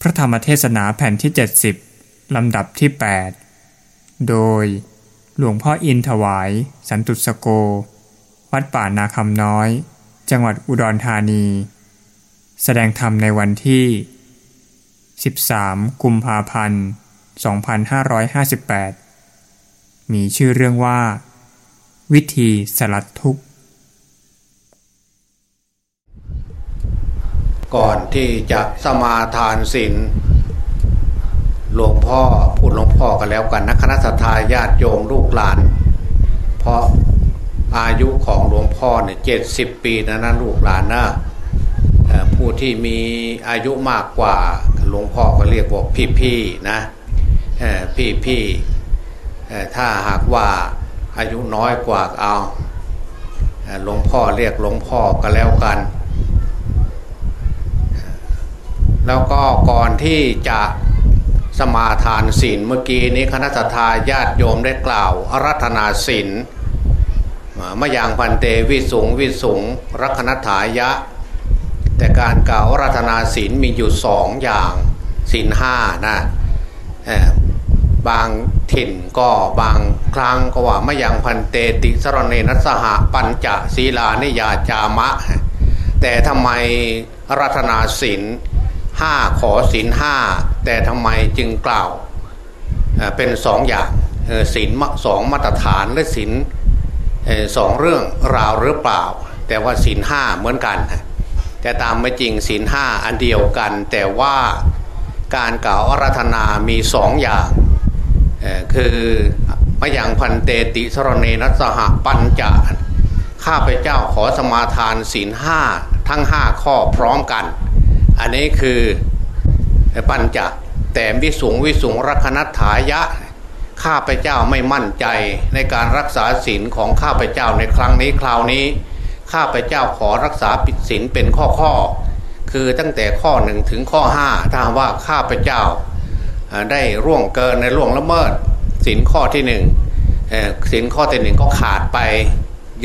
พระธรรมเทศนาแผ่นที่ 70 ลำดับที่ 8 โดยหลวงพ่ออินถวาย สันตุสโก วัดป่านาคำน้อย จังหวัดอุดรธานี แสดงธรรมในวันที่ 13 กุมภาพันธ์ 2558 มีชื่อเรื่องว่า วิธีสลัดทุกข์ ก่อนที่จะสมาทานศีลหลวงพ่อพูดหลวงพ่อกันแล้วกันนะคณะสัตยาญาติโยมลูกหลาน เพราะอายุของหลวงพ่อเนี่ยเจ็ดสิบปีนะนะลูกหลานนะผู้ที่มีอายุมากกว่าหลวงพ่อก็เรียกว่าพี่ๆนะพี่พี่ๆถ้าหากว่าอายุน้อยกว่าเอาหลวงพ่อเรียกหลวงพ่อก็แล้วกัน แล้วก็ก่อนที่จะสมาทานศีลเมื่อกี้นี้คณะทาญาติโยมได้กล่าวอารัธนาศีลมะยังพันเตวิสุงวิสุงรักนถายะ แต่การกล่าวอรัธนาศีลมีอยู่สองอย่างศีลห้านะเอ่อบางถิ่นก็บางครั้งก็ว่ามะยังพันเตติสรเนนัสหะปัญจศีลานิยาจามะ แต่ทำไมรัธนาศีล ห้าขอศีลห้าแต่ทำไมจึงกล่าวเป็นสองอย่างศีลสองมาตรฐานและศีลสองเรื่องราวหรือเปล่า แต่ว่าศีลห้าเหมือนกัน แต่ตามไม่จริงศีลห้าอันเดียวกัน แต่ว่าการกล่าวอารัธนามีสองอย่างคือมะยังพันเตติสรเนนัสหปัญจข้าพเจ้าขอสมาทานศีลห้าทั้งห้าข้อพร้อมกัน อันนี้คือปัญจแต่วิสุงวิสุงรักนัตถายะ ข้าพเจ้าไม่มั่นใจในการรักษาศีลของข้าพเจ้าในครั้งนี้คราวนี้ ข้าพเจ้าขอรักษาปิดศีลเป็นข้อข้อ คือตั้งแต่ข้อหนึ่งถึงข้อห้าถ้าว่าข้าพเจ้าได้ร่วงเกินในร่วงละเมิดศีลข้อที่หนึ่งศีลข้อที่หนึ่งก็ขาดไป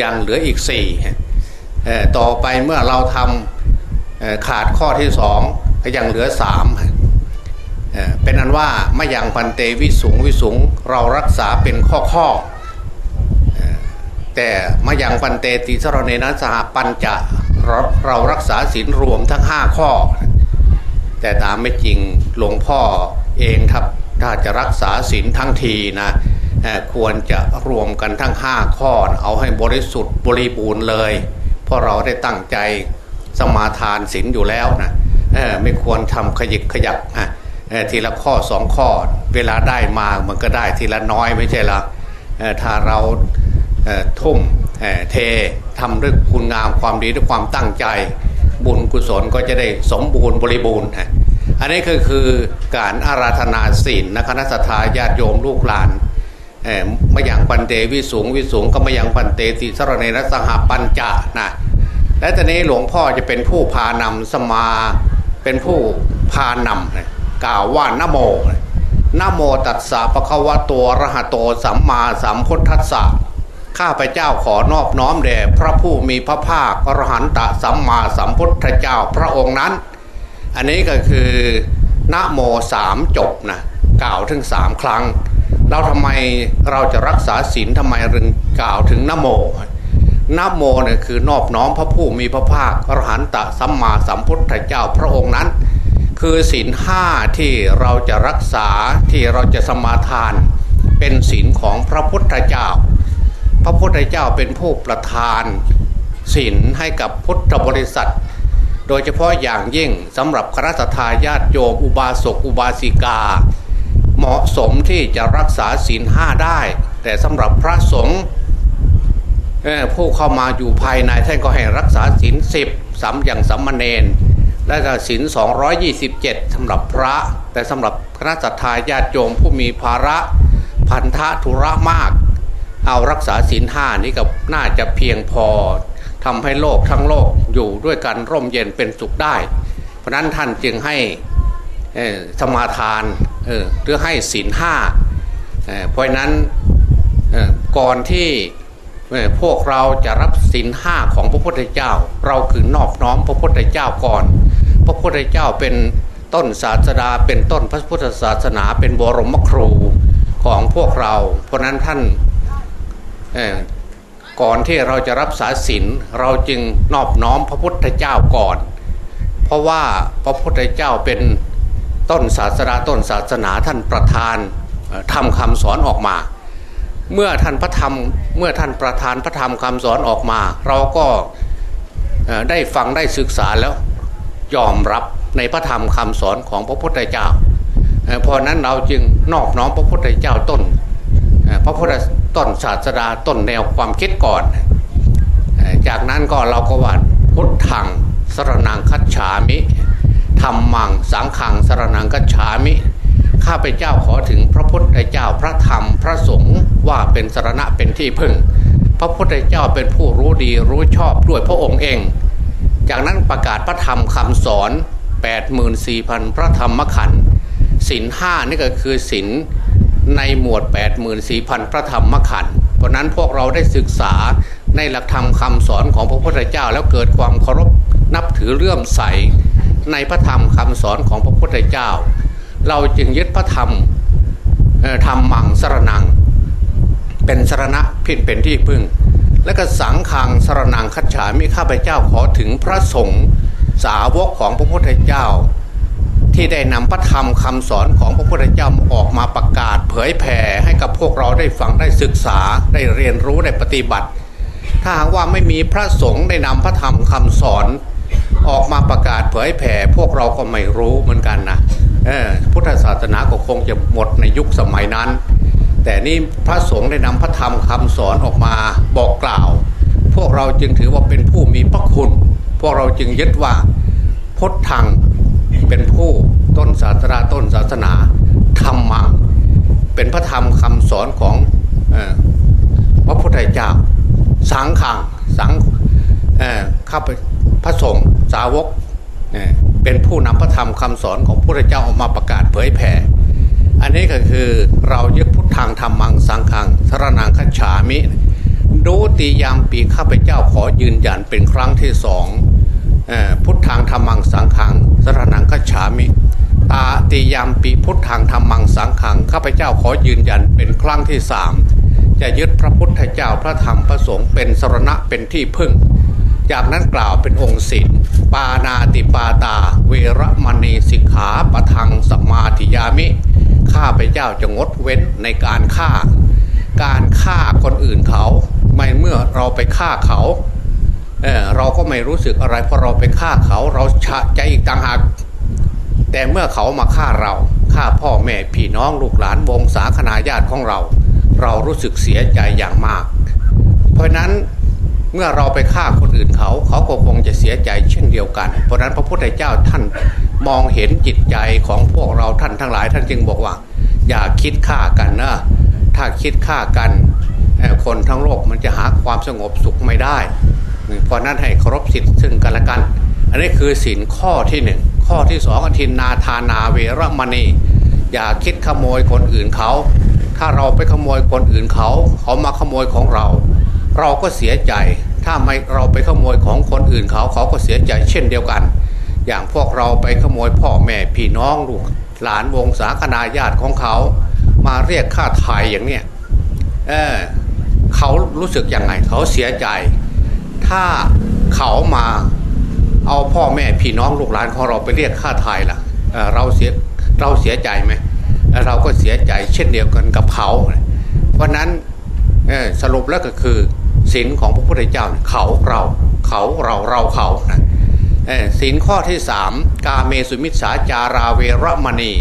ยังเหลืออีกสี่ต่อไปเมื่อเราทำ ขาดข้อที่สองก็ยังเหลือสามเป็นอันว่าไม่ยังพันเตวิสุงวิสุงเรารักษาเป็นข้อข้อแต่มายังพันเตติสรเนนะสหปัญจะเราเรารักษาศีลรวมทั้งห้าข้อ แต่ตามไม่จริงหลวงพ่อเองครับถ้าจะรักษาศีลทั้งทีนะควรจะรวมกันทั้งห้าข้อ เอาให้บริสุทธิ์บริบูรณ์เลย เพราะเราได้ตั้งใจ สมาทานศีลอยู่แล้วนะไม่ควรทำขยิกขยักทีละข้อสองข้อ เวลาได้มามันก็ได้ทีละน้อยไม่ใช่หรอถ้าเราทุ่มเททำด้วยคุณงามความดีด้วยความตั้งใจ บุญกุศลก็จะได้สมบูรณ์บริบูรณ์อันนี้ก็คือการอาราธนาศีลนะคณะสัตยาญาติโยมลูกหลานมาอย่างปันเตวิสูงวิสูงก็มาอย่างปันเตติสรเนรสหปัญจานะ และตอนนี้หลวงพ่อจะเป็นผู้พานำสมาเป็นผู้พานำกล่าวว่านโมนโมตัสสะปะคะวะตัวรหะโตสัมมาสัมพุทธัสสะข้าพเจ้าขอนอบน้อมแด่พระผู้มีพระภาคอรหันตสัมมาสัมพุทธเจ้าพระองค์นั้น อันนี้ก็คือนโมสามจบนะกล่าวถึงสามครั้ง เราทำไมเราจะรักษาศีลทำไมรึงกล่าวถึงนโม นะโมเนี่ยคือนอบน้อมพระผู้มีพระภาคอรหันตสัมมาสัมพุทธเจ้าพระองค์นั้น คือศีลห้าที่เราจะรักษาที่เราจะสมาทาน เป็นศีลของพระพุทธเจ้า พระพุทธเจ้าเป็นผู้ประทานศีลให้กับพุทธบริษัท โดยเฉพาะอย่างยิ่งสำหรับคณะทาญาติโยมอุบาสกอุบาสิกา เหมาะสมที่จะรักษาศีลห้าได้ แต่สำหรับพระสงฆ์ ผู้เข้ามาอยู่ภายในท่านก็ให้รักษาศีลสิบสามอย่างสัมมาเนนและศีล227สำหรับพระ แต่สำหรับคณะสัตยาญาติโยมผู้มีภาระพันธะธุระมาก เอารักษาศีลห้านี้ก็น่าจะเพียงพอทำให้โลกทั้งโลกอยู่ด้วยกันร่มเย็นเป็นสุขได้ เพราะนั้นท่านจึงให้สมาทานหรือให้ศีลห้าเพราะนั้นก่อนที่ พวกเราจะรับศีลห้าของพระพุทธเจ้า เราคือนอบน้อมพระพุทธเจ้าก่อน พระพุทธเจ้าเป็นต้นศาสดาเป็นต้นพระพุทธศาสนาเป็นบรมครูของพวกเรา เพราะนั้นท่านก่อนที่เราจะรับสาสินเราจึงนอบน้อมพระพุทธเจ้าก่อน เพราะว่าพระพุทธเจ้าเป็นต้นศาสดาต้นศาสนาท่านประธานทำคำสอนออกมา เมื่อท่านพระธรรมเมื่อท่านประธานพระธรรมคำสอนออกมา เราก็ได้ฟังได้ศึกษาแล้วยอมรับในพระธรรมคำสอนของพระพุทธเจ้าเพราะนั้นเราจึงนอบน้อมพระพุทธเจ้าต้นพระพุทธต้นศาสดาต้นแนวความคิดก่อน จากนั้นก็เราก็ว่าพุทธังสรนังคัจฉามิธรรมังสังขังสรนังคัจฉามิ ข้าพเจ้าขอถึงพระพุทธเจ้าพระธรรมพระสงฆ์ว่าเป็นสรณะเป็นที่พึ่ง พระพุทธเจ้าเป็นผู้รู้ดีรู้ชอบด้วยพระองค์เอง จากนั้นประกาศพระธรรมคำสอน 84,000 พระธรรมขันธ์ศินห้านี่ก็คือศินในหมวด 84,000 พระธรรมขันธ์เพราะนั้นพวกเราได้ศึกษาในหลักธรรมคำสอนของพระพุทธเจ้าแล้วเกิดความเคารพนับถือเลื่อมใส ในพระธรรมคำสอนของพระพุทธเจ้า เราจึงยึดพระธรรมธรรมมังสรนัง เป็นสรณะพินเป็นที่พึ่ง และก็สังขังสรนังคัจฉามิข้าพเจ้าขอถึงพระสงฆ์สาวกของพระพุทธเจ้า ที่ได้นำพระธรรมคำสอนของพระพุทธเจ้าออกมาประกาศ เผยแผ่ให้กับพวกเราได้ฟังได้ศึกษาได้เรียนรู้ได้ปฏิบัติ ถ้าหากว่าไม่มีพระสงฆ์ได้นำพระธรรมคำสอน ออกมาประกาศเผยแผ่พวกเราก็ไม่รู้เหมือนกันนะ พุทธศาสนาก็คงจะหมดในยุคสมัยนั้น แต่นี่พระสงฆ์ได้นำพระธรรมคำสอนออกมาบอกกล่าว พวกเราจึงถือว่าเป็นผู้มีพระคุณ พวกเราจึงยึดว่าพุทธังเป็นผู้ต้นศาสนาต้นศาสนาธรรมังเป็นพระธรรมคำสอนของพระพุทธเจ้าสังขังสังข้าพระสงฆ์สาวก เป็นผู้นำพระธรรมคำสอนของพระพุทธเจ้าออกมาประกาศเผยแผ่ อันนี้ก็คือเรายึดพุทธังธรรมังสังขังสรนังคัจฉามิ ดูติยามปีข้าพเจ้าขอยืนยันเป็นครั้งที่สองพุทธังธรรมังสังขังสรนังกัจฉามิ ตาติยามปีพุทธังธรรมังสังขังข้าพเจ้าขอยืนยันเป็นครั้งที่สามจะยึดพระพุทธเจ้าพระธรรมพระสงฆ์เป็นสรณะเป็นที่พึ่ง จากนั้นกล่าวเป็นองค์ศีล ปานาติปาตา เวรมณีสิกขาปะทังสมาธิยามิ ข้าพเจ้าจะงดเว้นในการฆ่า การฆ่าคนอื่นเขาไม่เมื่อเราไปฆ่าเขาเเราก็ไม่รู้สึกอะไรเพราะเราไปฆ่าเขาเราชะใจอีกต่างหากแต่เมื่อเขามาฆ่าเราฆ่าพ่อแม่พี่น้องลูกหลานวงศาคณาญาติของเรา เรารู้สึกเสียใจอย่างมาก เมื่อเราไปฆ่าคนอื่นเขา เขาก็คงจะเสียใจเช่นเดียวกัน เพราะนั้นพระพุทธเจ้าท่านมองเห็นจิตใจของพวกเราท่านทั้งหลาย ท่านจึงบอกว่า อย่าคิดฆ่ากันนะถ้าคิดฆ่ากันคนทั้งโลกมันจะหาความสงบสุขไม่ได้ เพราะนั้นให้เคารพสิทธิ์ซึ่งกันและกัน อันนี้คือสินข้อที่หนึ่งข้อที่สองอธินนาทานาเวรมณี อย่าคิดขโมยคนอื่นเขา ถ้าเราไปขโมยคนอื่นเขา เขามาขโมยของเรา เราก็เสียใจ ถ้าไม่เราไปขโมยของคนอื่นเขาเขาก็เสียใจเช่นเดียวกัน อย่างพวกเราไปขโมยพ่อแม่พี่น้องลูกหลานวงศาคณาญาติของเขา มาเรียกค่าไถ่อย่างเนี้ยเออเขารู้สึกยังไงเขาเสียใจ ถ้าเขามาเอาพ่อแม่พี่น้องลูกหลานของเราไปเรียกค่าไทยล่ะเเราเสียเราเสียใจไหมเราก็เสียใจเช่นเดียวกันกับเขาเพราะนั้นสรุปแล้วก็คือ ศีลของพระพุทธเจ้าเขาเราเขาเราเราเขาศีลข้อที่สามกาเมสุมิสาจาราเวรมณี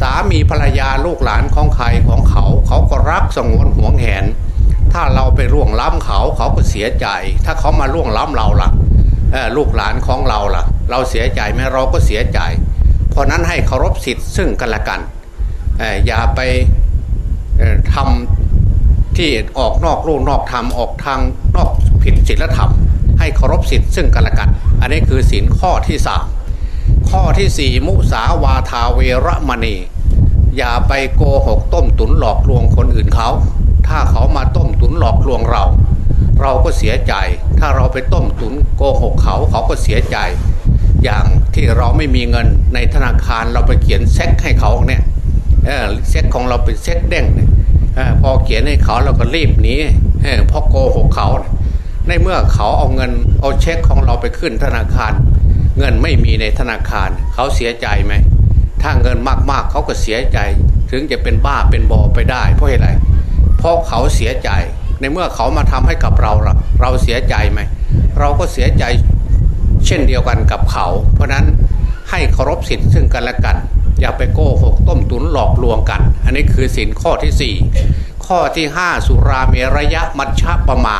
สามีภรรยาลูกหลานของใครของเขา เขาก็รักสงวนห่วงแหน ถ้าเราไปล่วงล้ำเขาเขาก็เสียใจ ถ้าเขามาล่วงล้ำเราล่ะลูกหลานของเราล่ะ เราเสียใจไหมเราก็เสียใจ เพราะนั้นให้เคารพสิทธิ์ซึ่งกันและกันอย่าไปทำ ที่ออกนอกรูนอกธรรมออกทางนอกผิดศีลธรรม ให้เคารพสิทธิ์ซึ่งกันและกัน อันนี้คือศีลข้อที่สามข้อที่สี่มุสาวาทาเวรมณี อย่าไปโกหกต้มตุนหลอกลวงคนอื่นเขา ถ้าเขามาต้มตุนหลอกลวงเรา เราก็เสียใจ ถ้าเราไปต้มตุนโกหกเขาเขาก็เสียใจ อย่างที่เราไม่มีเงินในธนาคารเราไปเขียนเช็คให้เขาเนี่ยเช็คของเราเป็นเช็คเด้งเนี่ย พอเขียนให้เขาเราก็รีบหนีเพราะโกหกเขา ในเมื่อเขาเอาเงินเอาเช็คของเราไปขึ้นธนาคาร เงินไม่มีในธนาคาร เขาเสียใจไหมถ้าเงินมากๆเขาก็เสียใจ ถึงจะเป็นบ้าเป็นบอไปได้ เพราะอะไรเพราะเขาเสียใจ ในเมื่อเขามาทำให้กับเราเราเราเสียใจไหมเราก็เสียใจเช่นเดียวกันกับเขา เพราะนั้นให้เคารพสิทธิ์ซึ่งกันและกัน อย่าไปโกหกต้มตุนหลอกลวงกัน อันนี้คือสินข้อที่ 4 ข้อที่ 5 สุราเมรยะมัชฌะปะมา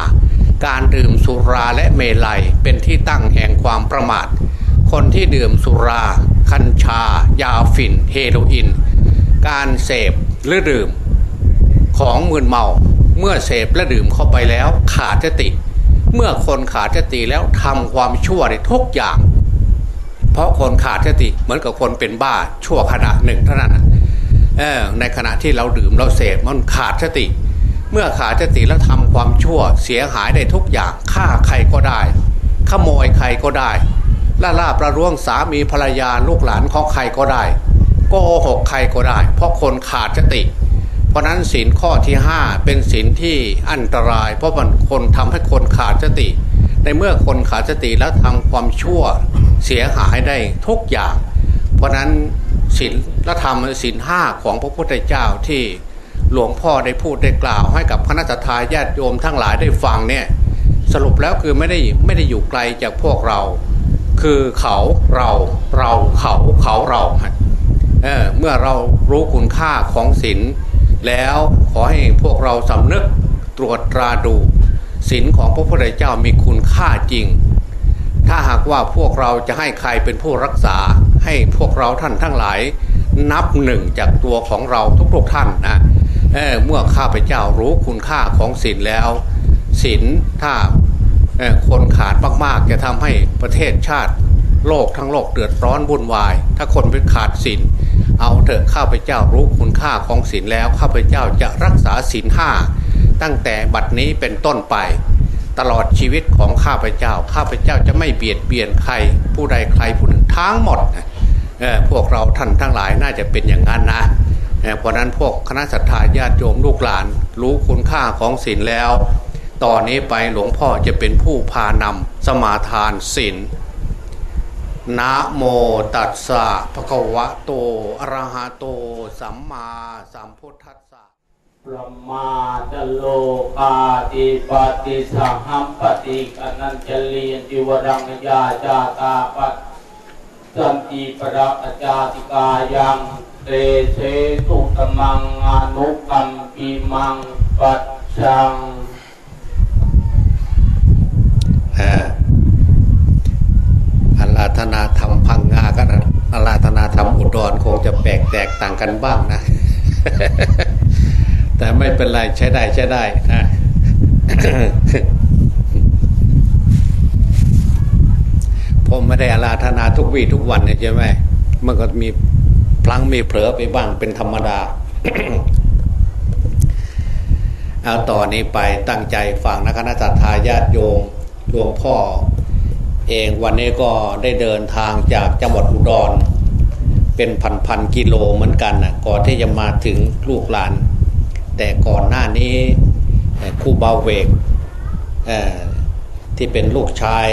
การดื่มสุราและเมลัยเป็นที่ตั้งแห่งความประมาท คนที่ดื่มสุรา คัญชา ยาฝิ่น เฮโรอีนการเสพหรือดื่ม ของมึนเมาเมื่อเสพและดื่มเข้าไปแล้วขาดสติ เมื่อคนขาดสติแล้วทำความชั่วในทุกอย่าง เพราะคนขาดสติเหมือนกับคนเป็นบ้าชั่วขณะหนึ่งเท่านั้นในขณะที่เราดื่มเราเสพมันขาดสติ เมื่อขาดสติแล้วทำความชั่วเสียหายได้ทุกอย่างฆ่าใครก็ได้ ขโมยใครก็ได้ล่าล่าประร่วงสามีภรรยาลูกหลานของใครก็ได้โกหกใครก็ได้ เพราะคนขาดสติ เพราะนั้นศีลข้อที่ 5 เป็นศีลที่อันตราย เพราะมันคนทำให้คนขาดสติ ในเมื่อคนขาดสติแล้วทำความชั่ว เสียหายได้ทุกอย่าง เพราะนั้นศีลและธรรมศีลห้าของพระพุทธเจ้าที่หลวงพ่อได้พูดได้กล่าว ให้กับคณะทาญาติโยมทั้งหลายได้ฟังเนี่ยสรุปแล้วคือไม่ได้ไม่ได้อยู่ไกลจากพวกเรา คือเขาเราเราเขาเขาเราเเมื่อเรารู้คุณค่าของศีลแล้วขอให้พวกเราสำนึกตรวจตราดูศีลของพระพุทธเจ้ามีคุณค่าจริง ถ้าหากว่าพวกเราจะให้ใครเป็นผู้รักษา ให้พวกเราท่านทั้งหลาย นับหนึ่งจากตัวของเราทุกๆท่านนะเเมื่อข้าพเจ้ารู้คุณค่าของศีลแล้วศีลถ้าคนขาดมากๆ จะทำให้ประเทศชาติโลกทั้งโลกเดือดร้อนวุ่นวาย ถ้าคนเป็นขาดศีลเอาเถอะข้าพเจ้ารู้คุณค่าของศีลแล้วข้าพเจ้าจะรักษาศีลห้าตั้งแต่บัดนี้เป็นต้นไป ตลอดชีวิตของข้าพเจ้า ข้าพเจ้าจะไม่เบียดเบียนใคร ผู้ใดใครผู้หนึ่งทั้งหมดพวกเราท่านทั้งหลายน่าจะเป็นอย่างนั้นนะเพราะนั้นพวกคณะสัตยาญาติโยมลูกหลาน รู้คุณค่าของศีลแล้วต่อนนี้ไปหลวงพ่อจะเป็นผู้พานำสมาทานศีลนะโมตัสสะภะคะวะโตอะระหะโต สัมมาสัมพุทธัสสะ ประมาตโลกาติปติสหัมปติกนันจลียติวรังยาจาตาปัตสันติปรักจาติกายังเตเสตุตมังอนุกัมปีมังปัจชังอาธนาธรรมพังงากับอาราธนาธรรมอุดรคงจะแปลกแตกต่างกันบ้างนะ แต่ไม่เป็นไรใช้ได้ใช้ได้นะผมไม่ได้อาราธนาทุกวีทุกวันเนี่ยใช่ไหมมันก็มีพลังมีเผลอไปบ้างเป็นธรรมดา เอาต่อนนี้ไปตั้งใจฟังนะคณะทาญาติโยมหลวงพ่อ เองวันนี้ก็ได้เดินทางจากจังหวัดอุดร เป็นพันๆกิโลเหมือนกันนะก่อนที่จะมาถึงลูกหลาน แต่ก่อนหน้านี้ครูบาเวกที่เป็นลูกชาย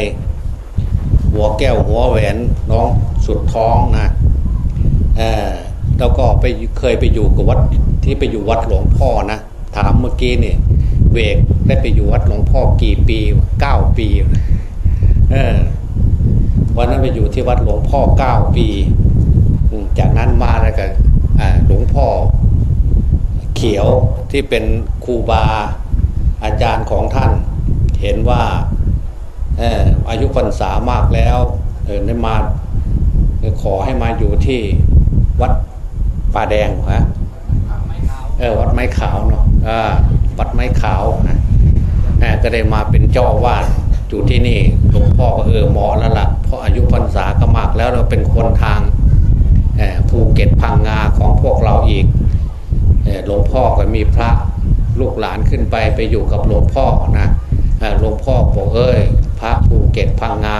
หัวแก้วหัวแหวนน้องสุดท้องนะแล้วก็ไปเคยไปอยู่กับวัดที่ไปอยู่วัดหลวงพ่อนะถามเมื่อกี้เนี่ยเวกได้ไปอยู่วัดหลวงพ่อกี่ปีเก้าปีวันนั้นไปอยู่ที่วัดหลวงพ่อเก้าปี จากนั้นมาแล้วก็หลวงพ่อ เขียวที่เป็นครูบาอาจารย์ของท่าน เห็นว่าอายุพรรษามากแล้วได้มาขอให้มาอยู่ที่วัดป่าแดงฮะเออวัดไม้ขาวเนาะวัดไม้ขาวก็ได้มาเป็นเจ้าวาดอยู่ที่นี่หลวงพ่อก็เออเหมาะแล้วละ่ะเพราะอายุพรรษาก็มากแล้วเราเป็นคนทางภูเก็ตพังงาของพวกเราอีก หลวงพ่อก็มีพระลูกหลานขึ้นไปไปอยู่กับหลวงพ่อนะหลวงพ่อบอกเอ้ย พระภูเก็ตพังงา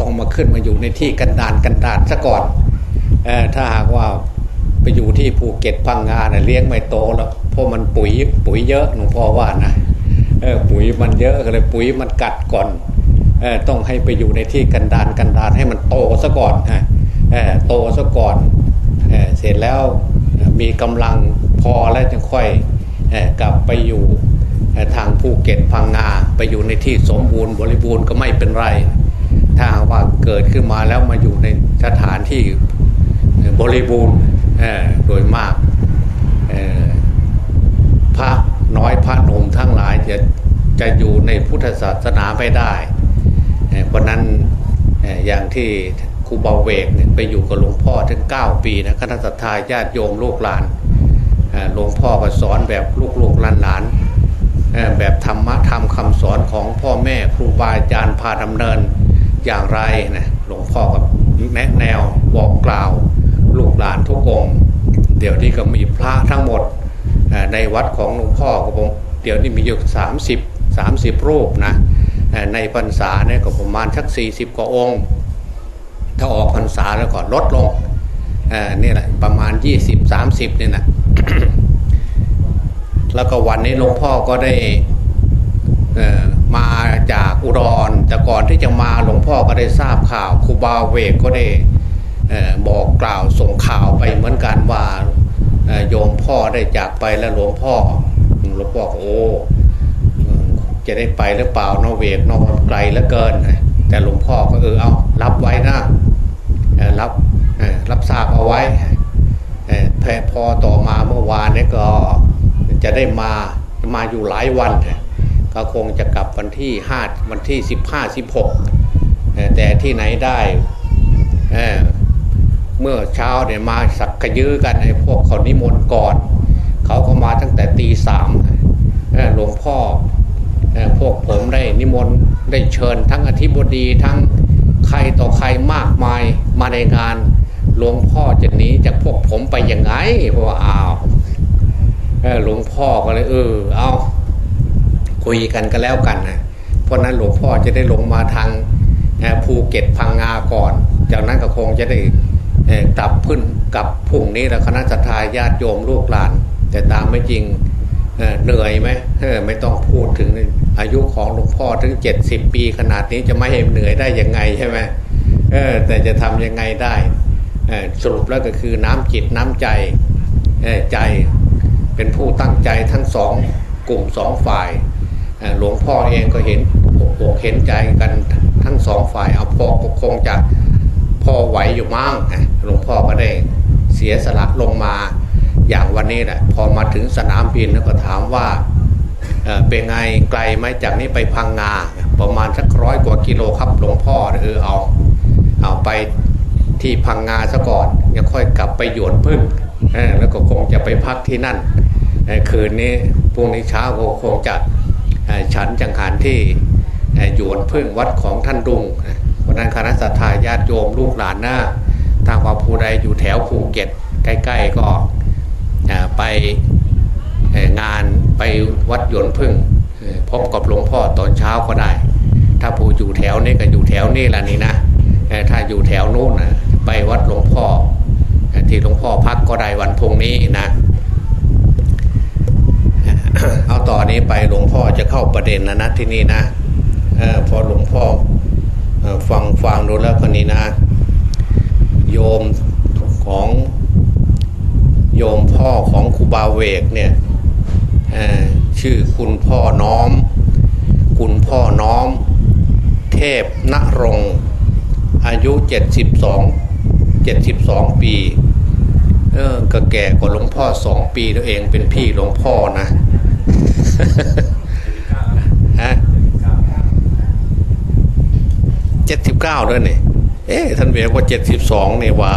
ต้องมาขึ้นมาอยู่ในที่กันดานกันดานซะก่อนอถ้าหากว่าไปอยู่ที่ภูเก็ตพังงาเนะเลี้ยงไม่โตแล้วเพราะมันปุ๋ยปุ๋ยเยอะหลวงพ่อว่านะปุ๋ยมันเยอะเลยปุ๋ยมันกัดก่อนต้องให้ไปอยู่ในที่กันดานกันดานให้มันโตซะก่อนโตซะก่อนเสร็จแล้ว มีกำลังพอแล้วจึงค่อยกลับไปอยู่ทางภูเก็ตพังงาไปอยู่ในที่สมบูรณ์บริบูรณ์ก็ไม่เป็นไร ถ้าว่าเกิดขึ้นมาแล้วมาอยู่ในสถานที่บริบูรณ์โดยมากพระน้อยพระนมทั้งหลายจะจะอยู่ในพุทธศาสนาไม่ได้เพราะนั้นอย่างที่ รูบาเวกไปอยู่กับหลวงพ่อถึง 9 ปีนะคณะสัตยาญาติโยมลูกหลานหลวงพ่อก็สอนแบบลูกๆหลานๆแบบธรรมะธรรมคำสอนของพ่อแม่ครูบาอาจารย์พาดำเนินอย่างไรนะหลวงพ่อก็แนะแนวบอกกล่าวลูกหลานทุกองเดี๋ยวนี้ก็มีพระทั้งหมดในวัดของหลวงพ่อก็ผมเดี๋ยวนี้มีอยู่สามสิบสามสิบรูปนะในพรรษาเนี่ยก็ประมาณสักสี่สิบกว่าองค์ ถ้าออกพรรษาแล้วก็ลดลงนี่แหละประมาณยี่สิบสามสิบนี่ยนะแล้วก็วันนี้หลวงพ่อก็ได้มาจากอุดรแต่ก่อนที่จะมาหลวงพ่อก็ได้ทราบข่าวครูบาเวกก็ได้บอกกล่าวส่งข่าวไปเหมือนกันว่าโยมพ่อได้จากไปแล้วหลวงพ่อหลวงพ่อโอ้จะได้ไปหรือเปล่านอเวกนอไกลเหลือเกิน แต่หลวงพ่อก็เออเอารับไว้นะ รับรับทราบเอาไว้แพพอต่อมาเมื่อวานนี้ก็จะได้มามาอยู่หลายวันก็คงจะกลับวันที่ห้าวันที่สิบห้าสิบหกแต่ที่ไหนได้เมื่อเช้าเนี่ยมาสักกระยื้อกันไอ้พวกเขานิมนต์ก่อนเขาก็มาตั้งแต่ตีสามหลวงพ่อพวกผมได้นิมนต์ได้เชิญทั้งอธิบดีทั้ง ใครต่อใครมากมายมาในงานหลวงพ่อจะหนีจากพวกผมไปยังไงเพราะว่าอ้าวหลวงพ่อก็เลยเออเอาคุยกันก็แล้วกันนะเพราะนั้นหลวงพ่อจะได้ลงมาทางภูเก็ตพังงาก่อน จากนั้นก็คงจะได้กลับพื้นกับพุ่งนี้แล้วคณะสัตยาญาติโยมลูกหลาน แต่ตามไม่จริง เหนื่อยไหมไม่ต้องพูดถึงอายุของหลวงพ่อถึง 70 ปีขนาดนี้จะไม่เหนื่อยได้ยังไงใช่ไหมแต่จะทำยังไงได้สรุปแล้วก็คือน้ำจิตน้ำใจใจเป็นผู้ตั้งใจทั้งสองกลุ่มสองฝ่ายหลวงพ่อเองก็เห็นอกเห็นใจกันทั้งสองฝ่ายเอาพอคงจะพอไหวอยู่มั่งหลวงพ่อก็ได้เสียสละลงมา อย่างวันนี้แหละพอมาถึงสนามบินแล้วก็ถามว่าเป็นไงไกลไหมจากนี้ไปพังงาประมาณสักร้อยกว่ากิโลครับหลวงพ่อเออเอาเอาไปที่พังงาซะก่อนยังค่อยกลับไปหยวนพึ่งแล้วก็คงจะไปพักที่นั่นคืนนี้พรุ่งนี้เช้าก็คงจะฉันจังหารที่หยวนพึ่งวัดของท่านดุงเพราะนั้นคณะสัตยาญาติโยมลูกหลานหน้าทางว่าผู้ใดอยู่แถวภูเก็ตใกล้ ๆ ก็ ไปงานไปวัดหยวนพึ่งพบกับหลวงพ่อตอนเช้าก็ได้ ถ้าผู้อยู่แถวนี้ก็อยู่แถวนี้แหละนี่นะถ้าอยู่แถวนู้นไปวัดหลวงพ่อ ที่หลวงพ่อพักก็ได้วันพุ่งนี้นะเอาต่อนนี้ไปหลวงพ่อจะเข้าประเด็นนะนะที่นี่นะอพอหลวงพ่อฟังฟังดูแล้วคนนี้นะ โยมของ โยมพ่อของครูบาเวกเนี่ยชื่อคุณพ่อน้อม คุณพ่อน้อม เทพนรงอายุ 72 72 ปีเออก็แก่กว่าหลวงพ่อสองปีตัวเองเป็นพี่หลวงพ่อนะฮะเจ็ดสิบเก้าด้วยนี่เอ๊ะท่านเวียว่าเจ็ดสิบสองนี่ว่า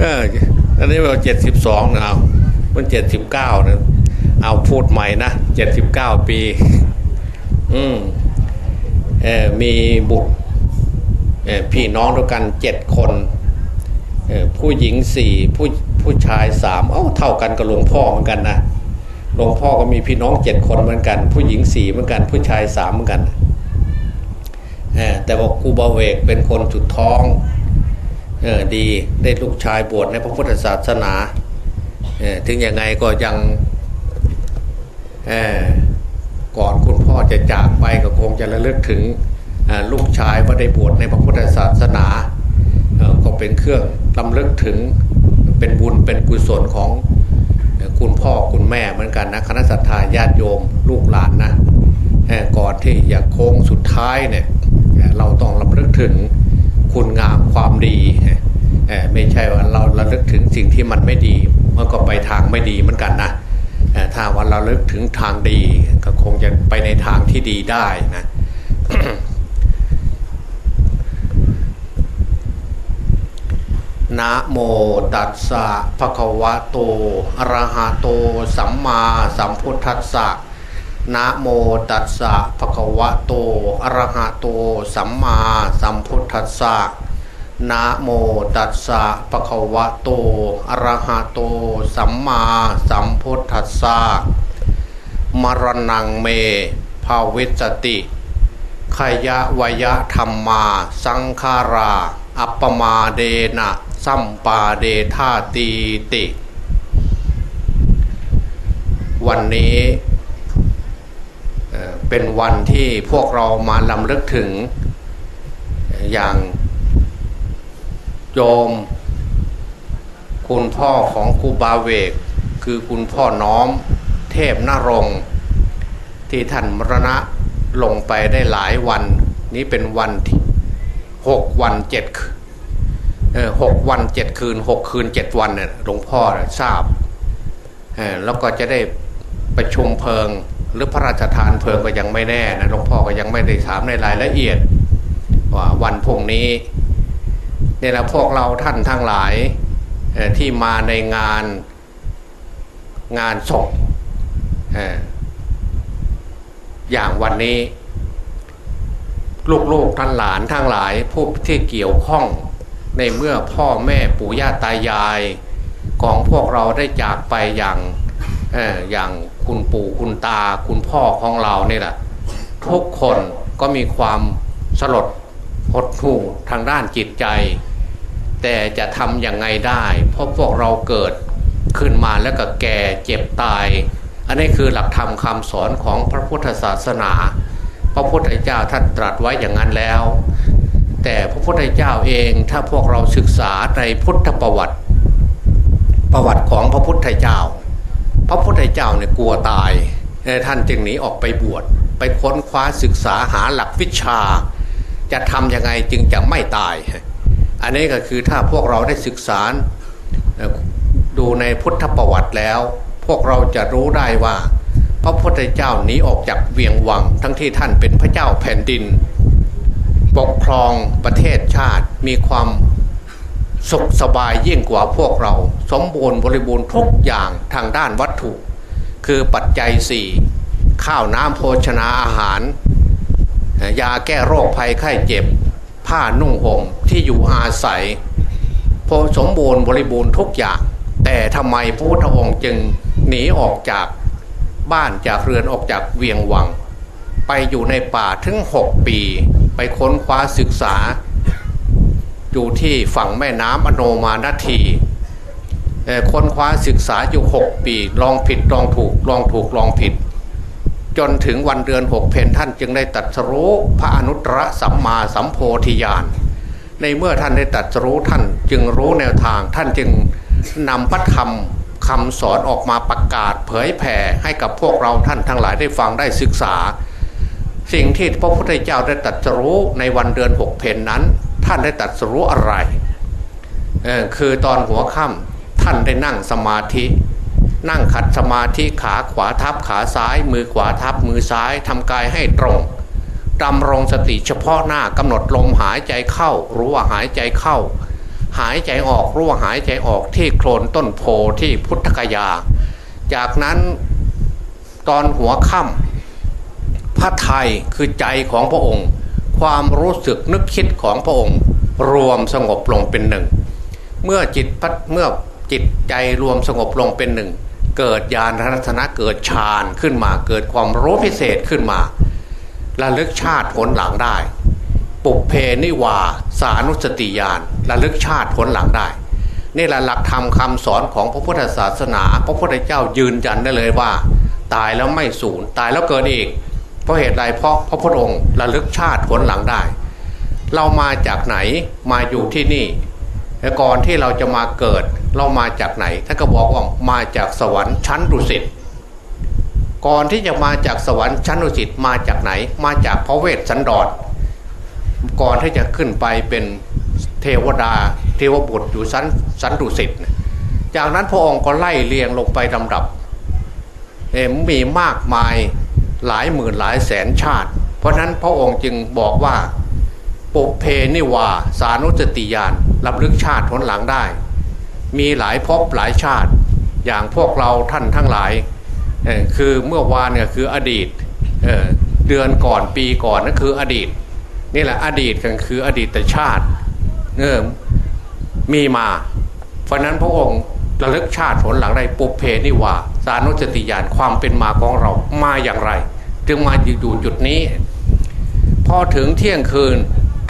เอออันนี้ว่าเจ็ดสิบสองนะเอามันเจ็ดสิบเก้านะเอาพูดใหม่นะเจ็ดสิบเก้าปี อืมเออมีบุตรพี่น้องด้วยกันเจ็ดคนผู้หญิงสี่ผู้ผู้ชายสามเอ้าเท่ากันกับหลวงพ่อเหมือนกันนะหลวงพ่อก็มีพี่น้องเจ็ดคนเหมือนกัน ผู้หญิงสี่เหมือนกัน ผู้ชายสามเหมือนกันแต่บอกครูบาเวกเป็นคนสุดท้อง เออดีได้ลูกชายบวชในพระพุทธศาสนาเออถึงยังไงก็ยังเออก่อนคุณพ่อจะจากไปก็คงจะระลึกถึงลูกชายว่าได้บวชในพระพุทธศาสนาก็เป็นเครื่องลำลึกถึงเป็นบุญเป็นกุศลของคุณพ่อคุณแม่เหมือนกันนะคณะสัตยาญาติโยมลูกหลานนะก่อนที่อยากโค้งสุดท้ายเนี่ยเราต้องลำลึกถึง คุณงามความดีไม่ใช่ว่าเราเระลึกถึงสิ่งที่มันไม่ดีมันก็ไปทางไม่ดีเหมือนกันนะถ้าวันเราลึกถึงทางดีก็คงจะไปในทางที่ดีได้นะนะโมตัสสะภะคะวะโตอะระหะโต สัมมาสัมพุทธัสสะ นะโมตัสสะภะคะวะโตอะระหะโต สัมมาสัมพุทธัสสะนะโมตัสสะภะคะวะโตอะระหะโต สัมมาสัมพุทธัสสะมรณังเมภาวิจติขยะวยะธรรมา สังขารา อัปปมาเดนะสัมปาเดธาตีติ วันนี้ เป็นวันที่พวกเรามาลำลึกถึงอย่างโยม คุณพ่อของครูบาเวก คือคุณพ่อน้อม เทพนรงที่ท่านมรณะลงไปได้หลายวัน นี้เป็นวันที่หกวันเจ็ดหกวันเจ็ดคืนหกคืนเจ็ดวันเนี่ยหลวงพ่อทราบแล้วก็จะได้ประชุมเพลิง หรือพระราชทานเพลิงก็ยังไม่แน่นะหลวงพ่อก็ยังไม่ได้ถามในรายละเอียด ว่าวันพรุ่งนี้เนี่ยนะพวกเราท่านทั้งหลายที่มาในงานงานศพอย่างวันนี้ลูกๆท่านหลานทั้งหลายผู้ที่เกี่ยวข้องในเมื่อพ่อแม่ปู่ย่าตายายของพวกเราได้จากไปอย่างอย่าง คุณปู่คุณตาคุณพ่อของเราเนี่ยแหละทุกคนก็มีความสลดหดหู่ทางด้านจิตใจ แต่จะทำยังไงได้ เพราะพวกเราเกิดขึ้นมาแล้วก็แก่เจ็บตาย อันนี้คือหลักธรรมคำสอนของพระพุทธศาสนา พระพุทธเจ้าท่านตรัสไว้อย่างนั้นแล้ว แต่พระพุทธเจ้าเองถ้าพวกเราศึกษาในพุทธประวัติ ประวัติของพระพุทธเจ้า พระพุทธเจ้าเนี่ยกลัวตายท่านจึงหนีออกไปบวชไปค้นคว้าศึกษาหาหลักวิชา จะทำยังไงจึงจะไม่ตาย อันนี้ก็คือถ้าพวกเราได้ศึกษาดูในพุทธประวัติแล้ว พวกเราจะรู้ได้ว่า พระพุทธเจ้าหนีออกจากเวียงวัง ทั้งที่ท่านเป็นพระเจ้าแผ่นดิน ปกครองประเทศชาติมีความ สุขสบายยิ่งกว่าพวกเรา สมบูรณ์บริบูรณ์ทุกอย่างทางด้านวัตถุ คือปัจจัยสี่ข้าวน้ำโภชนาอาหาร ยาแก้โรคภัยไข้เจ็บ ผ้านุ่งห่มที่อยู่อาศัยพอสมบูรณ์บริบูรณ์ทุกอย่าง แต่ทำไมพระพุทธองค์จึงหนีออกจากบ้านจากเรือนออกจากเวียงวัง ไปอยู่ในป่าถึงหกปี ไปค้นคว้าศึกษา อยู่ที่ฝั่งแม่น้ำอโนมานาทีค้นคว้าศึกษาอยู่หกปี ลองผิดลองถูกลองถูกลองผิด จนถึงวันเดือนหกเพนท่านจึงได้ตัดสรู้พระอนุตตรสัมมาสัมโพธิญาณในเมื่อท่านได้ตัดสรู้ท่านจึงรู้แนวทางท่านจึงนำพระธรรมคำสอนออกมาประกาศเผยแผ่ให้กับพวกเราท่านทั้งหลายได้ฟังได้ศึกษา สิ่งที่พระพุทธเจ้าได้ตรัสรู้ในวันเดือนหกเพนนั้น ท่านได้ตรัสรู้อะไรคือตอนหัวค่ำท่านได้นั่งสมาธิ นั่งขัดสมาธิขาขวาทับขาซ้าย มือขวาทับมือซ้ายทำกายให้ตรงดำรงสติเฉพาะหน้ากำหนดลมหายใจเข้า รู้ว่าหายใจเข้า หายใจออกรู้ว่าหายใจออกที่โคลนต้นโพที่พุทธกยา จากนั้นตอนหัวค่ำพระไทยคือใจของพระองค์ ความรู้สึกนึกคิดของพระองค์ รวมสงบลงเป็นหนึ่ง เมื่อจิตพัดเมื่อจิตใจรวมสงบลงเป็นหนึ่ง เกิดญาณรัตนะเกิดฌานขึ้นมาเกิดความรู้พิเศษขึ้นมาระลึกชาติผลหลังได้ ปุเพนิวาสานุสติญาณระลึกชาติผลหลังได้นี่แหละหลักธรรมคาสอนของพระพุทธศาสนา พระพุทธเจ้ายืนยันได้เลยว่า ตายแล้วไม่สูญตายแล้วเกิดอีก เพราะเหตุใดเพราะพระพุทธองค์ระลึกชาติผลหลังได้ เรามาจากไหนมาอยู่ที่นี่แต่ก่อนที่เราจะมาเกิดเรามาจากไหนท่านก็บอกว่ามาจากสวรรค์ชั้นดุสิตก่อนที่จะมาจากสวรรค์ชั้นดุสิตมาจากไหน มาจากพระเวสสันดรก่อนที่จะขึ้นไปเป็นเทวดาเทวบุตรอยู่ชั้นชั้นดุสิตจากนั้นพระองค์ก็ไล่เลียงลงไปลำดับมีมากมาย หลายหมื่นหลายแสนชาติ เพราะนั้นพระองค์จึงบอกว่าปุเพนิวาสานุสติยานรับลึกชาติผลหลังได้ มีหลายภพหลายชาติ อย่างพวกเราท่านทั้งหลาย คือเมื่อวานเนี่ยคืออดีตเเดือนก่อนปีก่อนนั่นคืออดีต นี่แหละอดีตกันคืออดีตชาติเออมีมา เพราะนั้นพระองค์ ระลึกชาติผลหลังได้ปุเพนิวาสานุสติญาณความเป็นมาของเรามาอย่างไร จึงมาอยู่จุดนี้ พอถึงเที่ยงคืน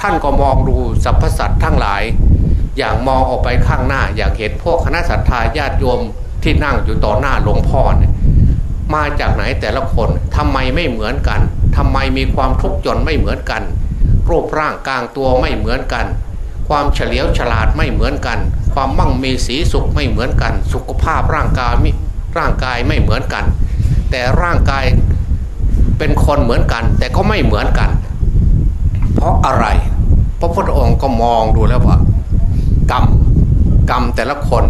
ท่านก็มองดูสรรพสัตว์ทั้งหลาย อย่างมองออกไปข้างหน้า อย่างเห็นพวกคณะสัตยาญาติโยมที่นั่งอยู่ต่อหน้าหลวงพ่อเนี่ยมาจากไหนแต่ละคนทำไมไม่เหมือนกันทำไมมีความทุกข์จนไม่เหมือนกันรูปร่างกลางตัวไม่เหมือนกัน ความเฉลียวฉลาดไม่เหมือนกัน ความมั่งมีสีสุขไม่เหมือนกัน สุขภาพร่างกายร่างกายไม่เหมือนกัน แต่ร่างกายเป็นคนเหมือนกัน แต่ก็ไม่เหมือนกัน เพราะอะไร พระพุทธองค์ก็มองดูแล้วว่า กรรมกรรมแต่ละคน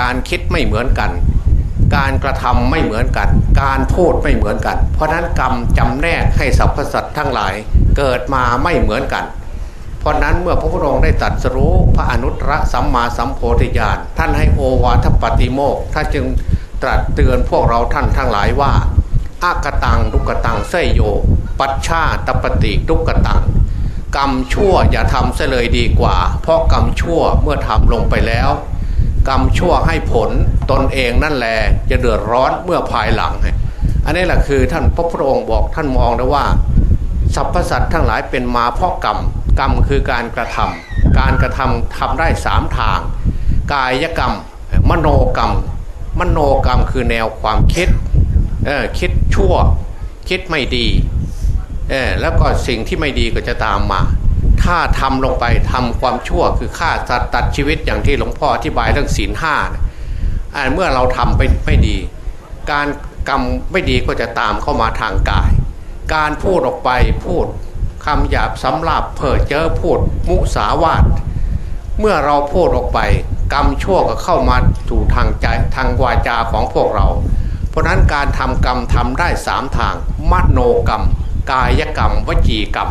การคิดไม่เหมือนกัน การกระทำไม่เหมือนกัน การพูดไม่เหมือนกัน เพราะนั้นกรรมจำแนกให้สรรพสัตว์ทั้งหลายเกิดมาไม่เหมือนกัน เพราะนั้นเมื่อพระพุทธองค์ได้ตรัสรู้พระอนุตตรสัมมาสัมโพธิญาณท่านให้โอวาทปฏิโมกท่านจึงตรัสเตือนพวกเราท่านทั้งหลายว่าอากตังทุกตังเสยโย ปัชชาตปฏิทุกตัง กรรมชั่วอย่าทำเสเลยดีกว่า เพราะกรรมชั่วเมื่อทำลงไปแล้ว กรรมชั่วให้ผลตนเองนั่นแหละจะเดือดร้อนเมื่อภายหลัง อันนี้แหละคือท่านพระพุทธองค์บอกท่านมองนะว่าสรรพสัตว์ทั้งหลายเป็นมาเพราะกรรม กรรมคือการกระทำการกระทำทำได้สามทาง กายกรรม มโนกรรม มโนกรรมคือแนวความคิดคิดชั่วคิดไม่ดีแล้วก็สิ่งที่ไม่ดีก็จะตามมา ถ้าทำลงไปทำความชั่วคือฆ่าสัตว์ตัดชีวิตอย่างที่หลวงพ่ออธิบายเรื่องศีลห้าเมื่อเราทำไปไม่ดี การกรรมไม่ดีก็จะตามเข้ามาทางกาย การพูดออกไปพูด คำหยาบสำหรับเผอเจอพูดมุสาวาทเมื่อเราพูดออกไป กรรมชั่วก็เข้ามาถูทางใจทางวาจาของพวกเรา เพราะนั้นการทำกรรมทำได้สามทาง มโนกรรม กายกรรม วจีกรรม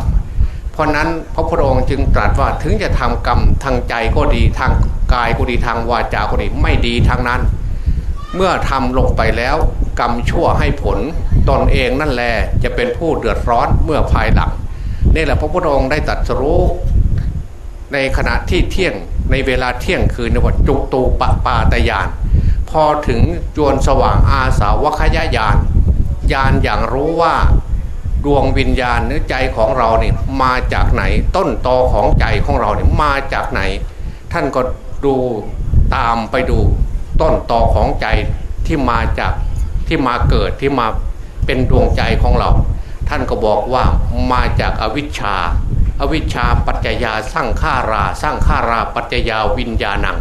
เพราะนั้นพระพุทธองค์จึงตรัสว่าถึงจะทำกรรมทางใจก็ดีทางกายก็ดีทางวาจาก็ดีไม่ดีทางนั้น เมื่อทำลงไปแล้ว กรรมชั่วให้ผลตนเองนั่นแหละจะเป็นผู้เดือดร้อนเมื่อภายหลัง นี่แหละพระพุทธองค์ได้ตรัสรู้ในขณะที่เที่ยงในเวลาเที่ยงคืนในวัดจุตูปปาตยาน พอถึงจวนสว่างอาสาวคยายานยานอย่างรู้ว่าดวงวิญญาณเนื้อใจของเราเนี่ยมาจากไหนต้นตอของใจของเราเนี่ยมาจากไหน ท่านก็ดูตามไปดูต้นตอของใจที่มาจากที่มาเกิดที่มาเป็นดวงใจของเรา ท่านก็บอกว่ามาจากอวิชชาอวิชชาปัจจยาสร้างฆาราสร้างฆาราปัจจยาวิญญาณัง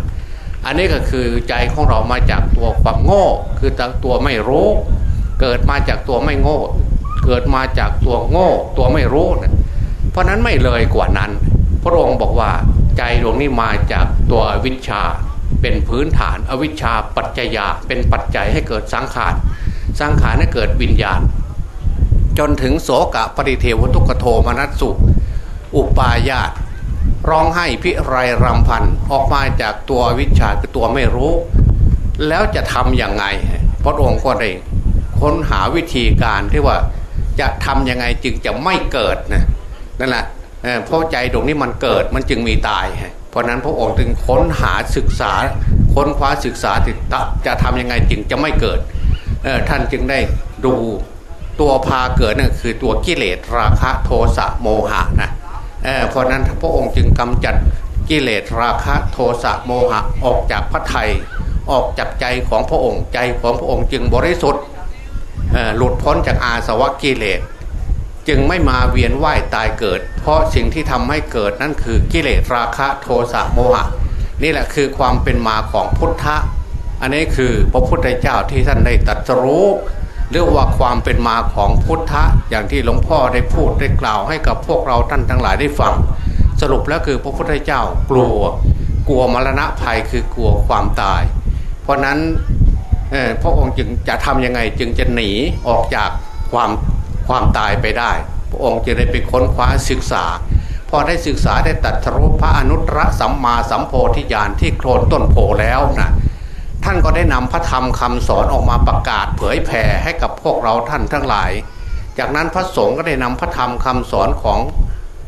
อันนี้ก็คือใจของเรามาจากตัวความโง่ คือตัวไม่รู้ เกิดมาจากตัวไม่โง่ เกิดมาจากตัวโง่ ตัวไม่รู้นะเพราะนั้นไม่เลยกว่านั้น พระองค์บอกว่าใจดวงนี้มาจากตัวอวิชชาเป็นพื้นฐานอวิชชาปัจจยาเป็นปัจจัยให้เกิดสังขารสังขารให้เกิดวิญญาณ จนถึงโสกะปริเทวทุกโทมนัสสุ อุปายาตร้องให้พิไรรำพันออกมาจากตัววิชาคือตัวไม่รู้ แล้วจะทำอย่างไงพระองค์ก็ได้ค้นหาวิธีการที่ว่าจะทำยังไงจึงจะไม่เกิดนะนั่นแหละเพราะใจตรงนี้มันเกิดมันจึงมีตาย เพราะนั้นพระองค์จึงค้นหาศึกษา ค้นคว้าศึกษาติดจะทำยังไงจึงจะไม่เกิดท่านจึงได้ดู ตัวพาเกิดนั่นคือตัวกิเลสราคะโทสะโมหะนะเพราะนั้นพระองค์จึงกำจัดกิเลสราคะโทสะโมหะออกจากพระไทยออกจากใจของพระองค์ใจของพระองค์จึงบริสุทธิ์หลุดพ้นจากอาสวะกิเลส จึงไม่มาเวียนว่ายตายเกิด เพราะสิ่งที่ทำให้เกิดนั่นคือกิเลสราคะโทสะโมหะ นี่แหละคือความเป็นมาของพุทธะ อันนี้คือพระพุทธเจ้าที่ท่านได้ตรัสรู้ เรื่องว่าความเป็นมาของพุทธะอย่างที่หลวงพ่อได้พูดได้กล่าวให้กับพวกเราท่านทั้งหลายได้ฟัง สรุปแล้วคือพระพุทธเจ้ากลัว กลัวมรณะภัยคือกลัวความตาย เพราะนั้นพระองค์จึงจะทํำยังไงจึงจะหนีออกจากความความตายไปได้ พระองค์จะได้ไปค้นคว้าศึกษา พอได้ศึกษาได้ตัดทรุพระอนุตตรสัมมาสัมโพธิญาณที่โคลนต้นโพแล้วนะ ท่านก็ได้นำพระธรรมคำสอนออกมาประกาศเผยแผ่ให้กับพวกเราท่านทั้งหลาย จากนั้นพระสงฆ์ก็ได้นำพระธรรมคำสอนของ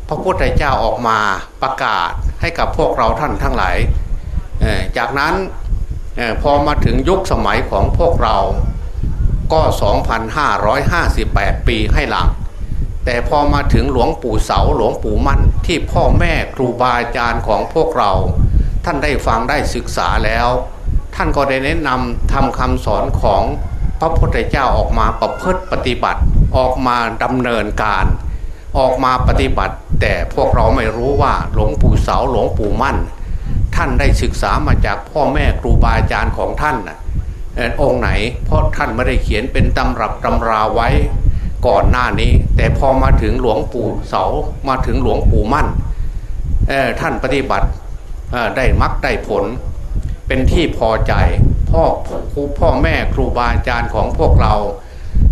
พระพุทธเจ้าออกมาประกาศให้กับพวกเราท่านทั้งหลาย จากนั้นพอมาถึงยุคสมัยของพวกเราก็ 2,558 ปีให้หลัง แต่พอมาถึงหลวงปู่เสาหลวงปู่มั่นที่พ่อแม่ครูบาอาจารย์ของพวกเรา ท่านได้ฟังได้ศึกษาแล้ว ท่านก็ได้แนะนำทำคำสอนของพระพุทธเจ้าออกมาประพฤติปฏิบัติ ออกมาดำเนินการ ออกมาปฏิบัติ แต่พวกเราไม่รู้ว่าหลวงปู่เสาหลวงปู่มั่น ท่านได้ศึกษามาจากพ่อแม่ครูบาอาจารย์ของท่านองค์ไหน เพราะท่านไม่ได้เขียนเป็นตำรับตำราไว้ก่อนหน้านี้ แต่พอมาถึงหลวงปู่เสามาถึงหลวงปู่มั่นท่านปฏิบัติได้มักได้ผล เป็นที่พอใจพ่อครูพ่อแม่ครูบาอาจารย์ของพวกเรา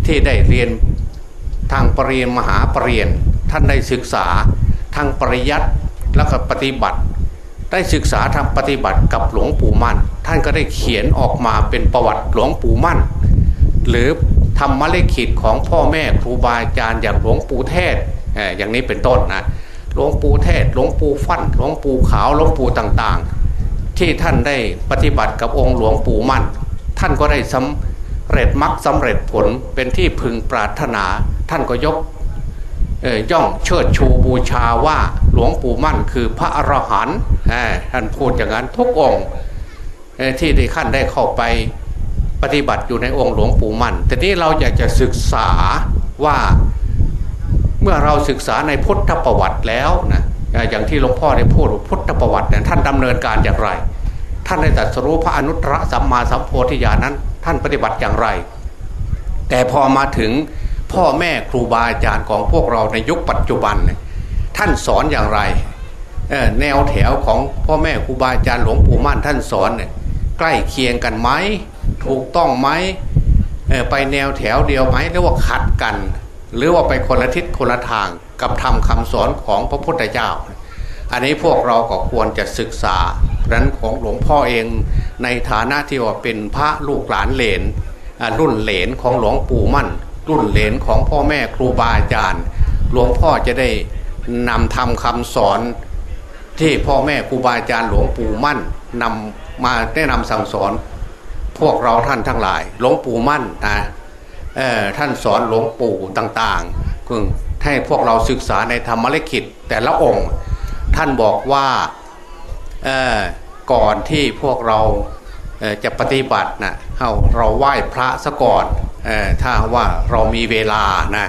ที่ได้เรียนทางปรริญญามหาปรริญญท่านได้ศึกษาทางปริยัติแล้วก็ปฏิบัติ ได้ศึกษาทำปฏิบัติกับหลวงปู่มั่น ท่านก็ได้เขียนออกมาเป็นประวัติหลวงปู่มั่น หรือทำมเลขิตของพ่อแม่ครูบาอาจารย์อย่างหลวงปู่เทศอย่างนี้เป็นต้นนะหลวงปู่เทศหลวงปู่ฟั่นหลวงปู่ขาวหลวงปู่ต่างๆ ที่ท่านได้ปฏิบัติกับองค์หลวงปู่มั่น ท่านก็ได้สำเร็จมรรคสำเร็จผลเป็นที่พึงปรารถนา ท่านก็ยกย่องเชิดชูบูชาว่าหลวงปู่มั่นคือพระอรหันต์ท่านพูดอย่างนั้นทุกองค์ที่ได้ขั้นได้เข้าไปปฏิบัติอยู่ในองค์หลวงปู่มั่น แต่นี้เราอยากจะศึกษาว่าเมื่อเราศึกษาในพุทธประวัติแล้วนะ อย่างที่หลวงพ่อได้พูดพุทธประวัติเนี่ยท่านดำเนินการอย่างไร ท่านได้ตรัสรู้พระอนุตตรสัมมาสัมโพธิญาณนั้น ท่านปฏิบัติอย่างไร แต่พอมาถึงพ่อแม่ครูบาอาจารย์ของพวกเราในยุคปัจจุบัน ท่านสอนอย่างไรแนวแถวของพ่อแม่ครูบาอาจารย์หลวงปู่มั่นท่านสอนเนี่ยใกล้เคียงกันไหมถูกต้องไหมไปแนวแถวเดียวไหมหรือว่าขัดกัน หรือว่าไปคนละทิศคนละทาง กับทำคำสอนของพระพุทธเจ้า อันนี้พวกเราก็ควรจะศึกษาเพราะนั้นของหลวงพ่อเองในฐานะที่ว่าเป็นพระลูกหลานเหลนรุ่นเหลนของหลวงปู่มั่น รุ่นเหลนของพ่อแม่ครูบาอาจารย์ หลวงพ่อจะได้นำทำคำสอนที่พ่อแม่ครูบาอาจารย์หลวงปู่มั่นนำมาแนะนำสั่งสอน พวกเราท่านทั้งหลาย หลวงปู่มั่นนะท่านสอนหลวงปู่ต่างๆคือ ให้พวกเราศึกษาในธรรมลิขิตแต่ละองค์ ท่านบอกว่าก่อนที่พวกเราจะปฏิบัตินะเราเราไหว้พระซะก่อนถ้าว่าเรามีเวลานะ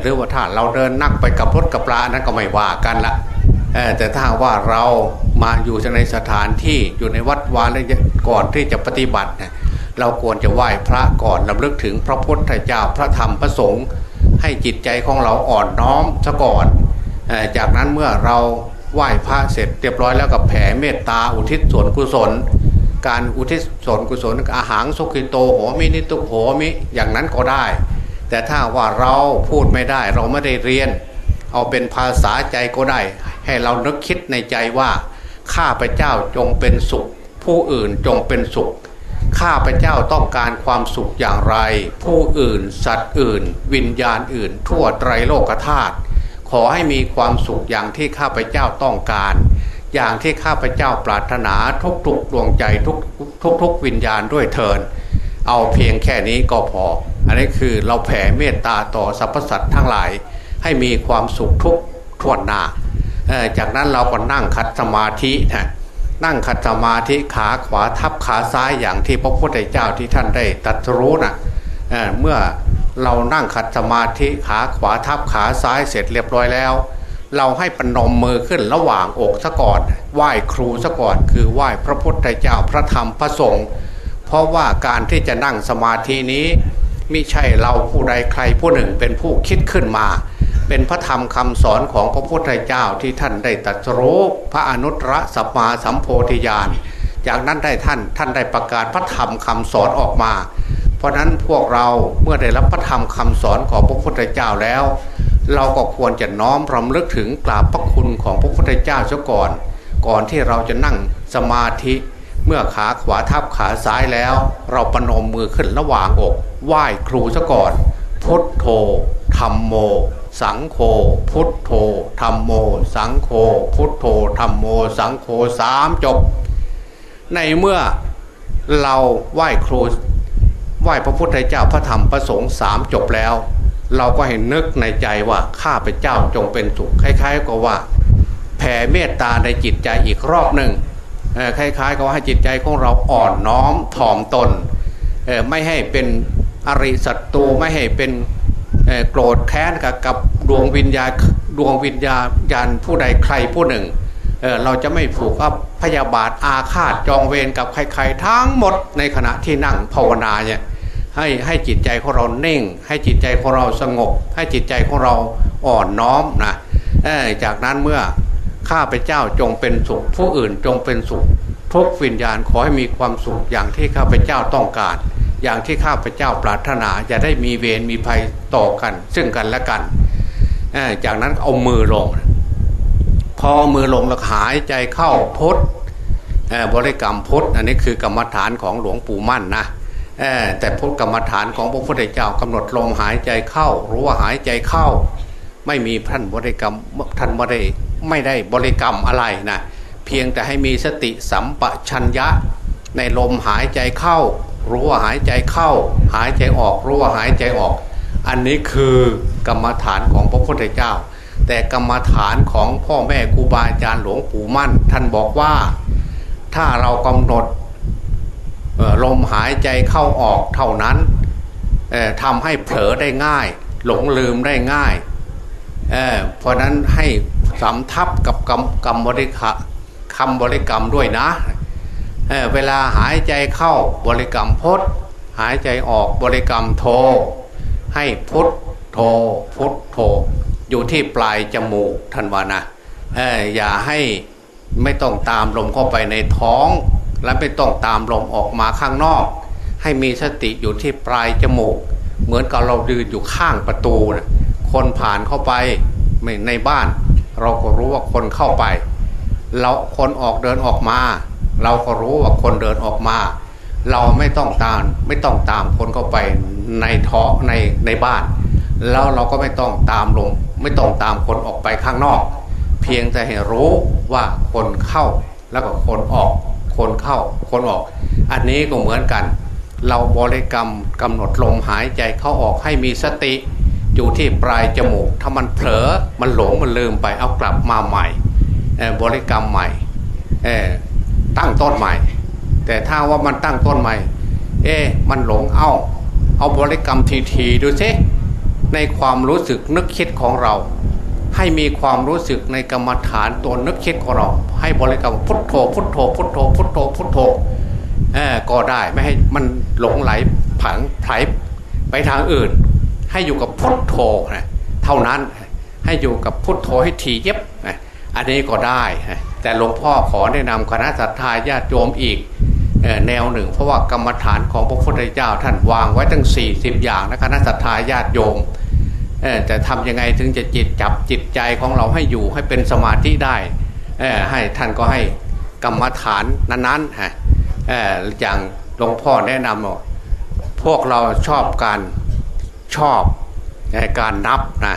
หรือว่าถ้าเราเดินนั่งไปกับรถกับปลานั้นก็ไม่ว่ากันละแต่ถ้าว่าเรามาอยู่ในสถานที่อยู่ในวัดวาแล้วก่อนที่จะปฏิบัตินี่ยเราควรจะไหว้พระก่อนลำลึกถึงพระพุทธเจ้าพระธรรมพระสงฆ์ ให้จิตใจของเราอ่อนน้อมซะก่อนจากนั้นเมื่อเราไหว้พระเสร็จเรียบร้อยแล้วกับแผ่เมตตาอุทิศส่วนกุศล การอุทิศส่วนกุศลอาหารสุขิโตโหมินิตุโหมิอย่างนั้นก็ได้ แต่ถ้าว่าเราพูดไม่ได้เราไม่ได้เรียน เอาเป็นภาษาใจก็ได้ ให้เรานึกคิดในใจว่าข้าพเจ้าจงเป็นสุข ผู้อื่นจงเป็นสุข ข้าพเจ้าต้องการความสุขอย่างไร ผู้อื่น สัตว์อื่น วิญญาณอื่น ทั่วไตรโลกธาตุขอให้มีความสุขอย่างที่ข้าพเจ้าต้องการ อย่างที่ข้าพเจ้าปรารถนาทุกๆดวงใจทุกทุกๆวิญญาณด้วยเทินเอาเพียงแค่นี้ก็พอ อันนี้คือเราแผ่เมตตาต่อสรรพสัตว์ทั้งหลาย ให้มีความสุขทุกทวนหน้าจากนั้นเราก็นั่งคัดสมาธินะ นั่งคัดสมาธิขาขวาทับขาซ้ายอย่างที่พระพุทธเจ้าที่ท่านได้ตรัสรู้นะเเมื่อเรานั่งคัดสมาธิขาขวาทับขาซ้ายเสร็จเรียบร้อยแล้ว เราให้ปนมมือขึ้นระหว่างอกซะก่อนไหว้ครูซะก่อน คือไหว้พระพุทธเจ้าพระธรรมพระสงฆ์เพราะว่าการที่จะนั่งสมาธินี้ไม่ใช่เราผู้ใดใครผู้หนึ่งเป็นผู้คิดขึ้นมา เป็นพระธรรมคำสอนของพระพุทธเจ้าที่ท่านได้ตรัสรู้พระอนุตตรสัมมาสัมโพธิญาณจากนั้นได้ท่านท่านได้ประกาศพระธรรมคำสอนออกมา เพราะนั้นพวกเราเมื่อได้รับพระธรรมคำสอนของพระพุทธเจ้าแล้ว เราก็ควรจะน้อมรำลึกถึงกราบพระคุณของพระพุทธเจ้าเสียก่อน ก่อนที่เราจะนั่งสมาธิเมื่อขาขวาทับขาซ้ายแล้ว เราประนมมือขึ้นระหว่างอก ไหว้ครูซะก่อนพุทโธธรรมโม สังโฆพุทโธธรรมโม สังโฆพุทโธธรรมโม สังโฆสามจบ ในเมื่อเราไหว้ครูไหว้พระพุทธเจ้าพระธรรมพระสงฆ์สามจบแล้ว เราก็เห็นนึกในใจว่าข้าพเจ้าจงเป็นสุขคล้าย ๆกับว่า แผ่เมตตาในจิตใจอีกรอบหนึ่งคล้ายๆกับให้จิตใจของเราอ่อนน้อมถ่อมตนไม่ให้เป็นอริศัตรูไม่ให้เป็น โกรธแค้นกับกับดวงวิญญาดวงวิญญาญาณผู้ใดใครผู้หนึ่งเเราจะไม่ผูกอับพยาบาทอาฆาตจองเวรกับใครๆทั้งหมดในขณะที่นั่งภาวนาเนี่ยให้ให้จิตใจของเราเน่ง ให้จิตใจของเราสงบ ให้จิตใจของเราอ่อนน้อมนะจากนั้นเมื่อข้าพเจ้าจงเป็นสุข ผู้อื่นจงเป็นสุขทุกวิญญาณขอให้มีความสุขอย่างที่ข้าพเจ้าต้องการ อย่างที่ข้าพเจ้าปรารถนาจะได้มีเวรมีภัยต่อกัน ซึ่งกันและกัน จากนั้นเอามือลง พอมือลงแล้วหายใจเข้าพุทบริกรรมพุทอันนี้คือกรรมฐานของหลวงปู่มั่นนะแต่พุทธกรรมฐานของพระพุทธเจ้ากำหนดลมหายใจเข้ารู้ว่าหายใจเข้า ไม่มีท่านบริกรรมท่านไม่ได้ไม่ได้บริกรรมอะไรนะเพียงแต่ให้มีสติสัมปชัญญะในลมหายใจเข้า รู้ว่าหายใจเข้า หายใจออก รู้ว่าหายใจออก อันนี้คือกรรมฐานของพระพุทธเจ้า แต่กรรมฐานของพ่อแม่ครูบาอาจารย์หลวงปู่มั่น ท่านบอกว่าถ้าเรากำหนดลมหายใจเข้าออกเท่านั้นทำให้เผลอได้ง่าย หลงลืมได้ง่ายเเพราะนั้นให้สำทับกับกรรมกรรมบริขะคำบริกรรมด้วยนะ เเวลาหายใจเข้าบริกรรมพดหายใจออกบริกรรมโท ให้พุทโทพุทโท อยู่ที่ปลายจมูกท่านว่านะออย่าให้ไม่ต้องตามลมเข้าไปในท้อง และไม่ต้องตามลมออกมาข้างนอก ให้มีสติอยู่ที่ปลายจมูก เหมือนกับเราดืนอยู่ข้างประตูนะคนผ่านเข้าไปในบ้าน เราก็รู้ว่าคนเข้าไป เราคนออกเดินออกมา เราก็รู้ว่าคนเดินออกมา เราไม่ต้องตามไม่ต้องตามคนเข้าไปในท้อในในบ้านแล้วเราก็ไม่ต้องตามลง ไม่ต้องตามคนออกไปข้างนอก เพียงแต่ให้รู้ว่าคนเข้าแล้วก็คนออก คนเข้า คนออก อันนี้ก็เหมือนกัน เราบริกรรมกำหนดลมหายใจเข้าออกให้มีสติ อยู่ที่ปลายจมูก ถ้ามันเผลอมันหลงมันลืมไปเอากลับมาใหม่บริกรรมใหม่ ตั้งต้นใหม่ แต่ถ้าว่ามันตั้งต้นใหม่ เอ๊มันหลงเอาเอาบริกรรมทีๆดูซิในความรู้สึกนึกคิดของเรา ให้มีความรู้สึกในกรรมฐานตัวนึกคิดของเรา ให้บริกรรมพุทโธพุทโธพุทโธพุทโธพุทโธเออก็ได้ไม่ให้มันหลงไหลผังไผไปทางอื่น ให้อยู่กับพุทโธนะเท่านั้นให้อยู่กับพุทโธให้ทีเย็บอันนี้ก็ได้ แต่หลวงพ่อขอแนะนำคณะสัตยาญาติโยมอีกแนวหนึ่ง เพราะว่ากรรมฐานของพระพุทธเจ้าท่านวางไว้ตั้ง 40 อย่างนะคณะสัตยาญาติโยมแต่ทำยังไงถึงจะจิตจับจิตใจของเราให้อยู่ให้เป็นสมาธิได้ให้ท่านก็ให้กรรมฐานนั้นๆฮะอย่างหลวงพ่อแนะนำพวกเราชอบการชอบการนับนะ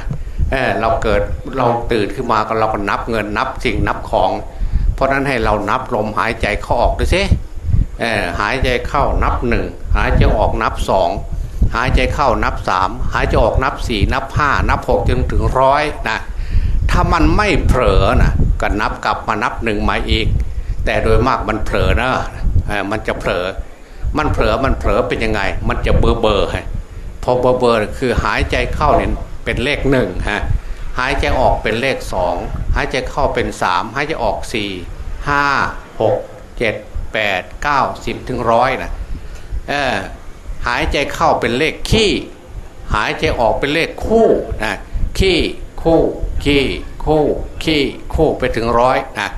เเราเกิดเราตื่นขึ้นมาก็เราก็นับเงินนับสิ่งนับของ เพราะนั้นให้เรานับลมหายใจเข้าออกดูสิหายใจเข้านับหนึ่งหายใจออกนับสองหายใจเข้านับสามหายใจออกนับสี่นับห้านับหกจนถึงร้อยนะถ้ามันไม่เผลอนะก็นับกลับมานับหนึ่งใหม่อีก แต่โดยมากมันเผลอนะมันจะเผลอ มันเผลอมันเผลอเป็นยังไง มันจะเบอร์เบอร์พอเบอร์เบอร์คือหายใจเข้าเนี่ย เป็นเลขหนึ่งฮะหายใจออกเป็นเลขสองหายใจเข้าเป็นสามหายใจออกสี่ห้าหกเจ็ดแปดเก้าสิบถึงร้อยนะเออหายใจเข้าเป็นเลขขี้ หายใจออกเป็นเลขคู่นะขี้คู่ขี้คู่ขี้คู่ไปถึงร้อยนะ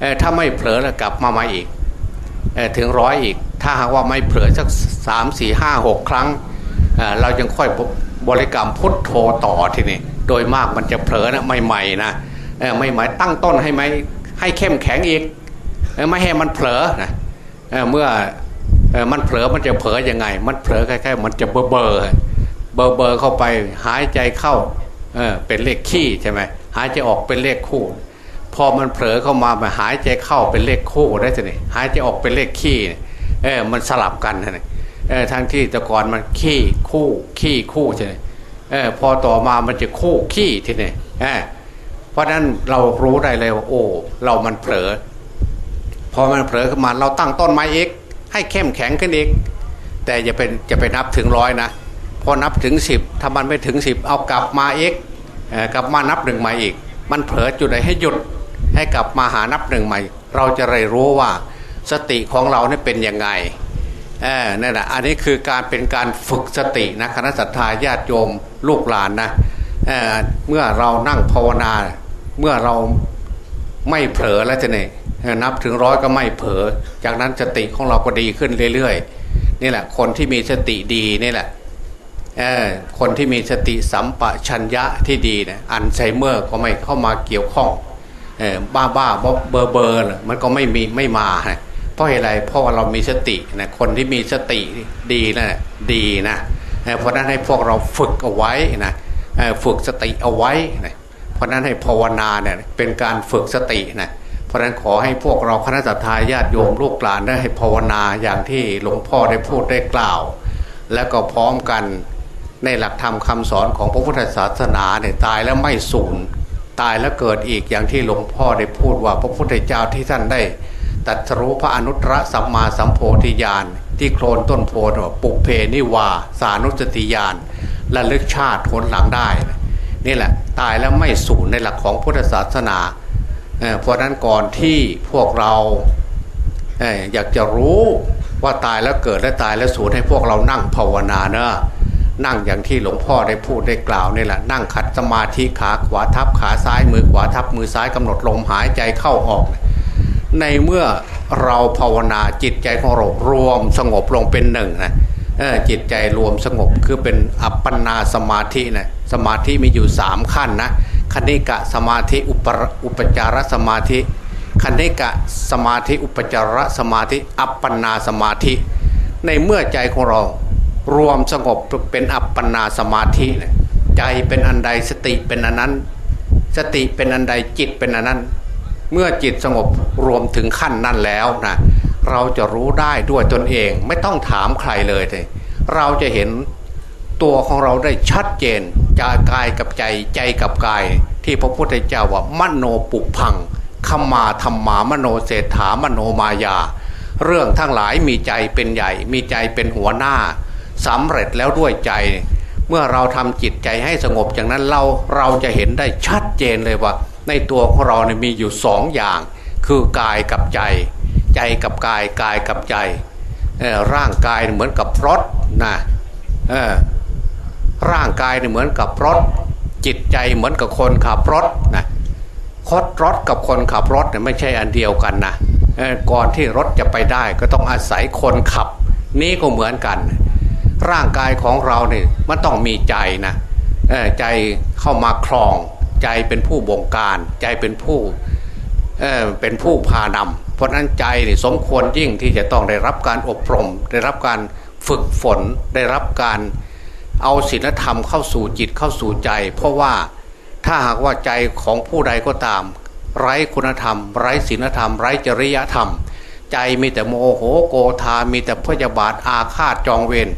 เออถ้าไม่เผลอแล้วกลับมามาอีกเออถึงร้อยอีก ถ้าหากว่าไม่เผลอสักสามสี่ห้าหกครั้งเเราจึงค่อย บริกรรมพุทโธต่อทีนี้โดยมากมันจะเผลอนะใหม่ๆนะไม่หมายตั้งต้นให้ไหมให้เข้มแข็งอีกไม่ให้มันเผลอนะเมื่อมันเผลอมันจะเผลอยังไง มันเผลอคล้ายๆมันจะเบอร์เบอร์เบอร์เบอร์เข้าไปหายใจเข้าเเป็นเลขขี้ใช่ไหมหายใจออกเป็นเลขคู่ พอมันเผลอเข้ามามหายใจเข้าเป็นเลขคู่ได้สินี่หายใจออกเป็นเลขขี้เออมันสลับกันนะ ออทางที่แต่ก่อนมันขี้คู่ขี้คู่ใช่ไหมเออพอต่อมามันจะคู่ขี้ทีนี่เออเพราะนั้นเรารู้ได้เลยว่าโอ้เรามันเผลอพอมันเผลอขึ้นมาเราตั้งต้นไม้เอกให้เข้มแข็งขึ้นอีกแต่อย่าเป็นจะไปนับถึงร้อยนะพอนับถึงสิบถ้ามันไม่ถึงสิบเอากลับมาเอกกลับมานับหนึ่งใหม่อีก มันเผลอจุดไหนให้หยุดให้กลับมาหานับหนึ่งใหม่ เราจะได้รู้ว่าสติของเราเนี่ยเป็นยังไง นั่นแหละอันนี้คือการเป็นการฝึกสตินะคณะสัตยาญาติโยมลูกหลานนะเเมื่อเรานั่งภาวนา เมื่อเราไม่เผลอแล้วจะเนี่ยนับถึงร้อยก็ไม่เผลอ จากนั้นสติของเราก็ดีขึ้นเรื่อยๆ นี่แหละคนที่มีสติดีนี่แหละคนที่มีสติสัมปชัญญะที่ดีเนะอันไซเมอร์ก็ไม่เข้ามาเกี่ยวข้องบ้าบ้าเบอร์เบอร์มันก็ไม่มีไม่มา เพราะอะไรเพราะว่าเรามีสตินะคนที่มีสติดีนะดีนะเพราะนั้นให้พวกเราฝึกเอาไว้นะฝึกสติเอาไว้นะเพราะนั้นให้ภาวนาเนี่ยเป็นการฝึกสตินะเพราะนั้นขอให้พวกเราคณะสัตยาญาติโยมลูกหลานได้ให้ภาวนาอย่างที่หลวงพ่อได้พูดได้กล่าว แล้วก็พร้อมกันในหลักธรรมคาสอนของพระพุทธศาสนาเนี่ยตายแล้วไม่สูญตายแล้วเกิดอีกอย่างที่หลวงพ่อได้พูดว่าพระพุทธเจ้าที่ท่านได้ ตัดรู้พระอนุตตรสัมมาสัมโพธิญาณที่โคลนต้นโพธิ์ปุกเพนิวา สานุสติญาณและลึกชาติทนหลังได้ นี่แหละตายแล้วไม่สูญในหลักของพุทธศาสนาเพราะนั้นก่อนที่พวกเราอยากจะรู้ว่าตายแล้วเกิดและตายแล้วสูญให้พวกเรานั่งภาวนาเนอะนั่งอย่างที่หลวงพ่อได้พูดได้กล่าวนี่แหละนั่งขัดสมาธิขาขวาทับขาซ้ายมือขวาทับมือซ้ายกำหนดลมหายใจเข้าออก ในเมื่อเราภาวนาจิตใจของเรารวมสงบลงเป็นหนึ่งนะจิตใจรวมสงบคือเป็นอัปปนาสมาธินะสมาธิมีอยู่สามขั้นนะคณิกะสมาธิอุปอุปจารสมาธิคณิกะสมาธิอุปจารสมาธิ อัปปนาสมาธิ ในเมื่อใจของเรารวมสงบเป็นอัปปนาสมาธิใจเป็นอันใดสติเป็นอันนั้น สติเป็นอันใดจิตเป็นอันนั้น เมื่อจิตสงบรวมถึงขั้นนั้นแล้วนะเราจะรู้ได้ด้วยตนเองไม่ต้องถามใครเลยเลยเราจะเห็นตัวของเราได้ชัดเจนจากกายกับใจใจกับกาย ที่พระพุทธเจ้าว่ามโนปุพังขมาธรรมามโนเศรษฐามโนมายา เรื่องทั้งหลายมีใจเป็นใหญ่ มีใจเป็นหัวหน้าสำเร็จแล้วด้วยใจ เมื่อเราทำจิตใจให้สงบอย่างนั้นเราเราจะเห็นได้ชัดเจนเลยว่า ในตัวของเราเนี่ยมีอยู่สองอย่าง คือกายกับใจ ใจกับกายกายกับใจร่างกายเหมือนกับรถนะร่างกายเหมือนกับรถ จิตใจเหมือนกับคนขับรถนะคดรถกับคนขับรถเนี่ยไม่ใช่อันเดียวกันนะก่อนที่รถจะไปได้ก็ต้องอาศัยคนขับ นี่ก็เหมือนกัน ร่างกายของเราเนี่ยมันต้องมีใจนะใจเข้ามาคลอง ใจเป็นผู้บงการ ใจเป็นผู้เเป็นผู้พานำเพราะนั้นใจนี่สมควรยิ่งที่จะต้องได้รับการอบรม ได้รับการฝึกฝน ได้รับการเอาศีลธรรมเข้าสู่จิตเข้าสู่ใจ เพราะว่าถ้าหากว่าใจของผู้ใดก็ตาม ไร้คุณธรรม ไร้ศีลธรรม ไร้จริยธรรม ใจมีแต่โมโหโกธา มีแต่พยาบาทอาฆาตจองเวร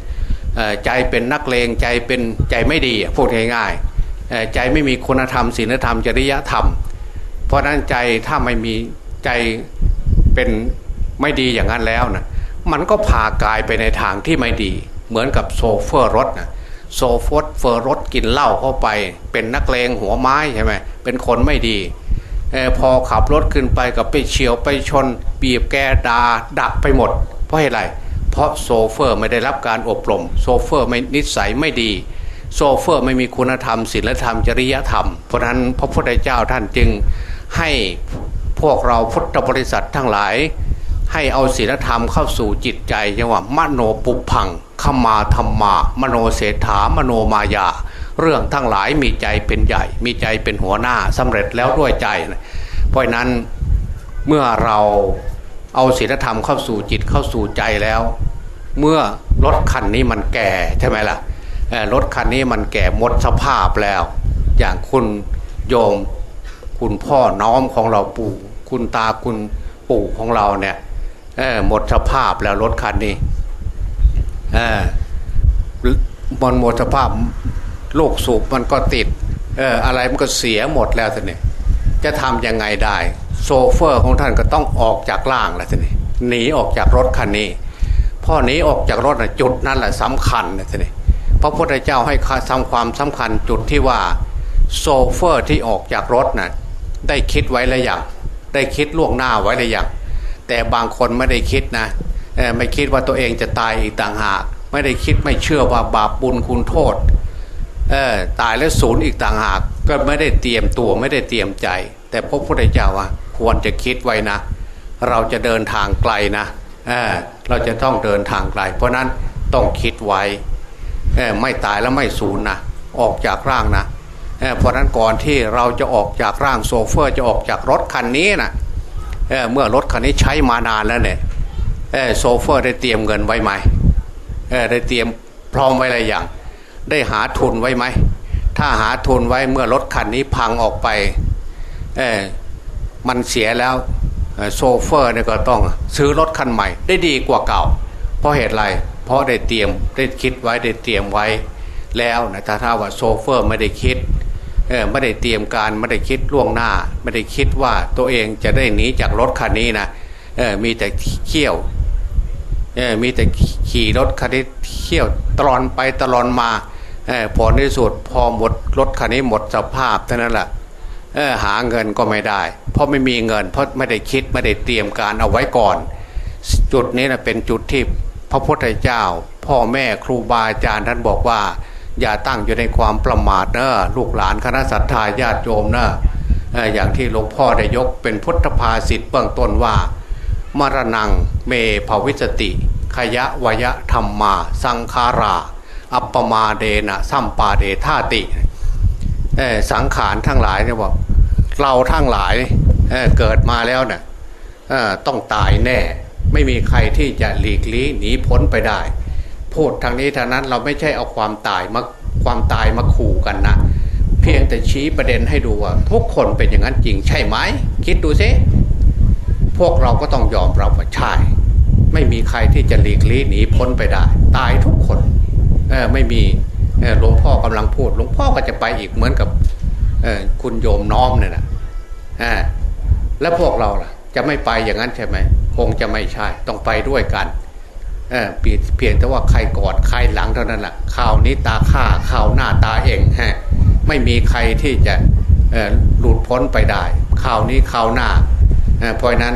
ใจเป็นนักเลงใจเป็นใจไม่ดีพูดง่ายๆ ใจไม่มีคุณธรรมศีลธรรมจริยธรรม เพราะนั้นใจถ้าไม่มีใจเป็นไม่ดีอย่างนั้นแล้วนะมันก็พากายไปในทางที่ไม่ดี เหมือนกับโซเฟอร์รถนะโซฟอร์เฟอร์รถกินเหล้าเข้าไป เป็นนักเลงหัวไม้ใช่ไหมเป็นคนไม่ดี พอขับรถขึ้นไปก็ไปเฉี่ยวไปชน บีบแตรด่าดะไปหมด เพราะอะไร เพราะโชเฟอร์ไม่ได้รับการอบรม โชเฟอร์ไม่นิสัยไม่ดี โชเฟอร์ไม่มีคุณธรรมศีลธรรมจริยธรรม เพราะนั้นพระพุทธเจ้าท่านจึงให้พวกเราพุทธบริษัททั้งหลาย ให้เอาศีลธรรมเข้าสู่จิตใจจังว่ามโนปุพังขมาธรรมา มโนเศรษฐามโนมายา เรื่องทั้งหลายมีใจเป็นใหญ่ มีใจเป็นหัวหน้าสำเร็จแล้วด้วยใจ เพราะนั้นเมื่อเราเอาศีลธรรมเข้าสู่จิตเข้าสู่ใจแล้ว เมื่อรถคันนี้มันแก่ใช่ไหมล่ะ รถคันนี้มันแก่หมดสภาพแล้ว อย่างคุณโยม คุณพ่อน้อมของเราปู่ คุณตาคุณปู่ของเราเนี่ยหมดสภาพแล้วรถคันนี้มันหมดสภาพโรคสูบมันก็ติดเอออะไรมันก็เสียหมดแล้วท่านนี่จะทำยังไงได้ โซเฟอร์ของท่านก็ต้องออกจากล่างแล้วท่านนี่หนีออกจากรถคันนี้พ่อหนีออกจากรถนะจุดนั่นแหละสำคัญนะท่านนี่ ระพุทธเจ้าให้ทำความสำคัญจุดที่ว่าโซเฟอร์ที่ออกจากรถนะ่ะได้คิดไว้แล้วอย่างได้คิดล่วงหน้าไว้แล้วอย่างแต่บางคนไม่ได้คิดนะไม่คิดว่าตัวเองจะตายอีกต่างหาก ไม่ได้คิดไม่เชื่อว่าบาปบุญคุณโทษตายแล้วศูนย์อีกต่างหาก ก็ไม่ได้เตรียมตัวไม่ได้เตรียมใจ แต่พระพุทธเจ้าว่าควรจะคิดไว้นะ เราจะเดินทางไกลนะเเราจะต้องเดินทางไกล เพราะนั้นต้องคิดไว้ ไม่ตายแล้วไม่สูญนะออกจากร่างนะเพราะนั้นก่อนที่เราจะออกจากร่างโซเฟอร์จะออกจากรถคันนี้นะเเมื่อรถคันนี้ใช้มานานแล้วเนี่ยโซเฟอร์ได้เตรียมเงินไว้ไหมได้เตรียมพร้อมไว้อะไรอย่าง ได้หาทุนไว้ไหมถ้าหาทุนไว้เมื่อรถคันนี้พังออกไปมันเสียแล้วโซเฟอร์เนี่ยก็ต้องซื้อรถคันใหม่ ได้ดีกว่าเก่า เพราะเหตุไร เพราะได้เตรียมได้คิดไว้ได้เตรียมไว้แล้วนะถ้าถ้าว่าโซเฟอร์ไม่ได้คิดไม่ได้เตรียมการไม่ได้คิดล่วงหน้า ไม่ได้คิดว่าตัวเองจะได้หนีจากรถคันนี้นะมีแต่เขี่ยวมีแต่ขี่รถคันนี้เขี่ยวตลอนไปตลอนมาพอในสุดพอหมดรถคันนี้หมดสภาพเท่านั้นแหละหาเงินก็ไม่ได้ เพราะไม่มีเงิน เพราะไม่ได้คิดไม่ได้เตรียมการเอาไว้ก่อน จุดนี้นะเป็นจุดที่ ระพุทธเจ้า พ่อแม่ครูบาอาจารย์ท่านบอกว่า อย่าตั้งอยู่ในความประมาทเนอะลูกหลานคณะสัตยาญาติโยมเนอะอย่างที่หลวงพ่อได้ยกเป็นพุทธภาษิตเบื้องต้นว่า มรณงเมภวิสติ ขยะวยะธรรมมา สังคารา อัปปมาเดนะสัมปาเดธาติสังขารทั้งหลายเนี่ยบอกเราทั้งหลายเเกิดมาแล้วเนี่ยต้องตายแน่ ไม่มีใครที่จะหลีกลี่หนีพ้นไปได้ พูดทางนี้ทางนั้นเราไม่ใช่เอาความตายมาความตายมาขู่กันนะ เพียงแต่ชี้ประเด็นให้ดูว่า ทุกคนเป็นอย่างนั้นจริงใช่ไหม คิดดูซิพวกเราก็ต้องยอมรับว่าใช่ ไม่มีใครที่จะหลีกลี่หนีพ้นไปได้ ตายทุกคนเออไม่มีหลวงพ่อกำลังพูดหลวงพ่อก็จะไปอีกเหมือนกับคุณโยมน้อมเนี่ยนะแล้วพวกเราล่ะ จะไม่ไปอย่างนั้นใช่ไหมคงจะไม่ใช่ ต้องไปด้วยกันเเพียงแต่ว่าใครกอดใครหลังเท่านั้นแหละข่าวนี้ตาข้าข่าวหน้าตาเองฮะไม่มีใครที่จะหลุดพ้นไปได้ข่าวนี้ข่าวหน้าเพราะนั้น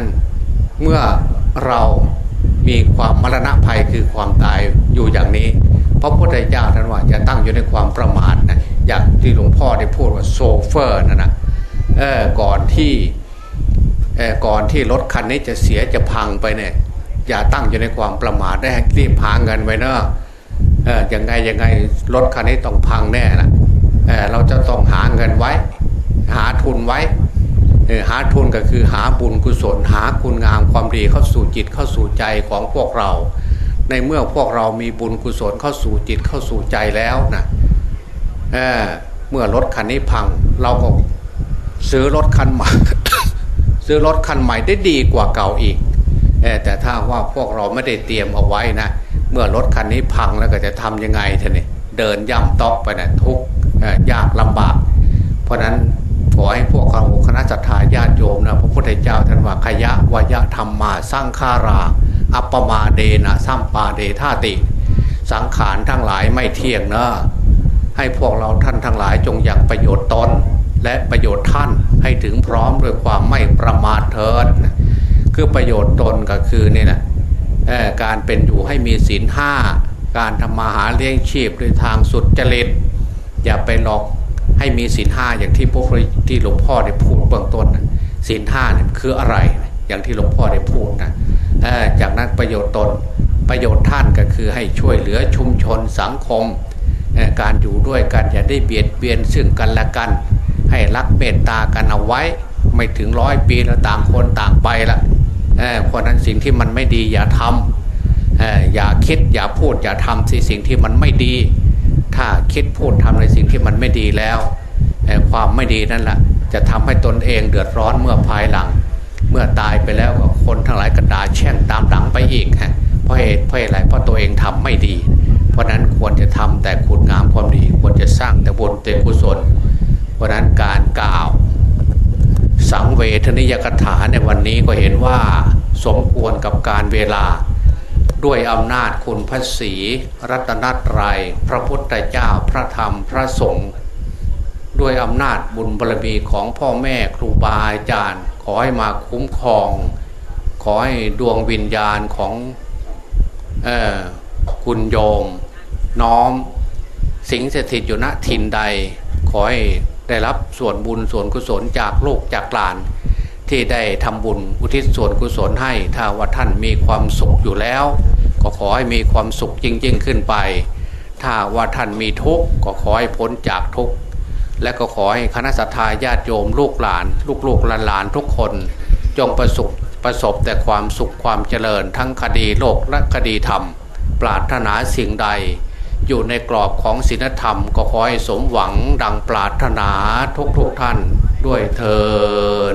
เมื่อเรามีความมรณะภัยคือความตายอยู่อย่างนี้พระพุทธเจ้าท่านว่าจะตั้งอยู่ในความประมาทนะอย่างที่หลวงพ่อได้พูดว่าโซเฟอร์นั่นนะก่อนที่ ก่อนที่รถคันนี้จะเสียจะพังไปเนี่ยอย่าตั้งอยู่ในความประมาทได้รีบพาเงินไว้เนอะยังไงยังไงรถคันนี้ต้องพังแน่นะเเราจะต้องหาเงินไว้ หาทุนไว้หาทุนก็คือหาบุญกุศลหาคุณงามความดีเข้าสู่จิตเข้าสู่ใจของพวกเรา ในเมื่อพวกเรามีบุญกุศลเข้าสู่จิตเข้าสู่ใจแล้วนะเเมื่อรถคันนี้พัง เราก็ซื้อรถคันใหม่ ซื้อรถคันใหม่ได้ดีกว่าเก่าอีก แต่ถ้าว่าพวกเราไม่ได้เตรียมเอาไว้นะ เมื่อรถคันนี้พังแล้วก็จะทํำยังไงท่านนี่เดินย่ำตอกไปนะทุกยากลำบาก เพราะนั้นขอให้พวกเราคณะสัตยาญาติโยมนะพระพุทธเจ้าท่านว่าขยะวยะธรรมมาสร้างคารา อัปปมาเดนะสัมปาเดธาติ สังขารทั้งหลายไม่เที่ยงนะให้พวกเราท่านทั้งหลายจงอยังประโยชน์ตน และประโยชน์ท่านให้ถึงพร้อมด้วยความไม่ประมาทเถิดคือประโยชน์ตนก็คือนี่แหละการเป็นอยู่ให้มีศีลห้าการทำมาหาเลี้ยงชีพด้วยทางสุดจริตอย่าไปหลอกให้มีศีลห้าอย่างที่พวกที่หลวงพ่อได้พูดเบื้องต้นศีลห้าเนี่ยคืออะไรอย่างที่หลวงพ่อได้พูดนะจากนั้นประโยชน์ตนประโยชน์ท่านก็คือให้ช่วยเหลือชุมชนสังคม การอยู่ด้วยกันอย่าได้เบียดเบียนซึ่งกันและกัน ให้รักเมตตากันเอาไว้ ไม่ถึงร้อยปีแล้วต่างคนต่างไปละเพราะนั้นสิ่งที่มันไม่ดีอย่าทำอย่าคิดอย่าพูดอย่าทำสิ่งที่มันไม่ดี ถ้าคิดพูดทำในสิ่งที่มันไม่ดีแล้วความไม่ดีนั่นแหละจะทำให้ตนเองเดือดร้อนเมื่อภายหลัง เมื่อตายไปแล้วก็คนทั้งหลายกระดาแช่งตามหลังไปอีกฮะเพราะเหตุเพราะอะไรเพราะตัวเองทำไม่ดี เพราะนั้นควรจะทำแต่คุณงามความดี ควรจะสร้างแต่บุญแต่กุศล เพราะนั้นการกล่าว สังเวทนิยกถาในวันนี้ก็เห็นว่าสมควรกับการเวลา ด้วยอำนาจคุณพระศีรัตนตรยัยพระพุทธเจ้าพระธรรมพระสงฆ์ด้วยอำนาจบุญบารมีของพ่อแม่ครูบาอาจารย์ ขอให้มาคุ้มครอง ขอให้ดวงวิญญาณของออคุณโยม น้อม สิงสถิตอยู่ณถิ่นใด ขอให้ ได้รับส่วนบุญส่วนกุศลจากโลกจากหลาน ที่ได้ทำบุญอุทิศส่วนกุศลให้ถ้าว่าท่านมีความสุขอยู่แล้ว ก็ขอให้มีความสุขจริง ๆ ขึ้นไป ถ้าว่าท่านมีทุกข์ก็ขอให้พ้นจากทุกข์และก็ขอให้คณะสัตยาญาติโยมลูกหลาน ลูกๆหลานๆทุกคน จงประสบประสบแต่ความสุขความเจริญทั้งคดีโลกและคดีธรรม ปรารถนาสิ่งใด อยู่ในกรอบของศีลธรรมก็ขอให้สมหวังดังปรารถนาทุกทุกท่านด้วยเทอ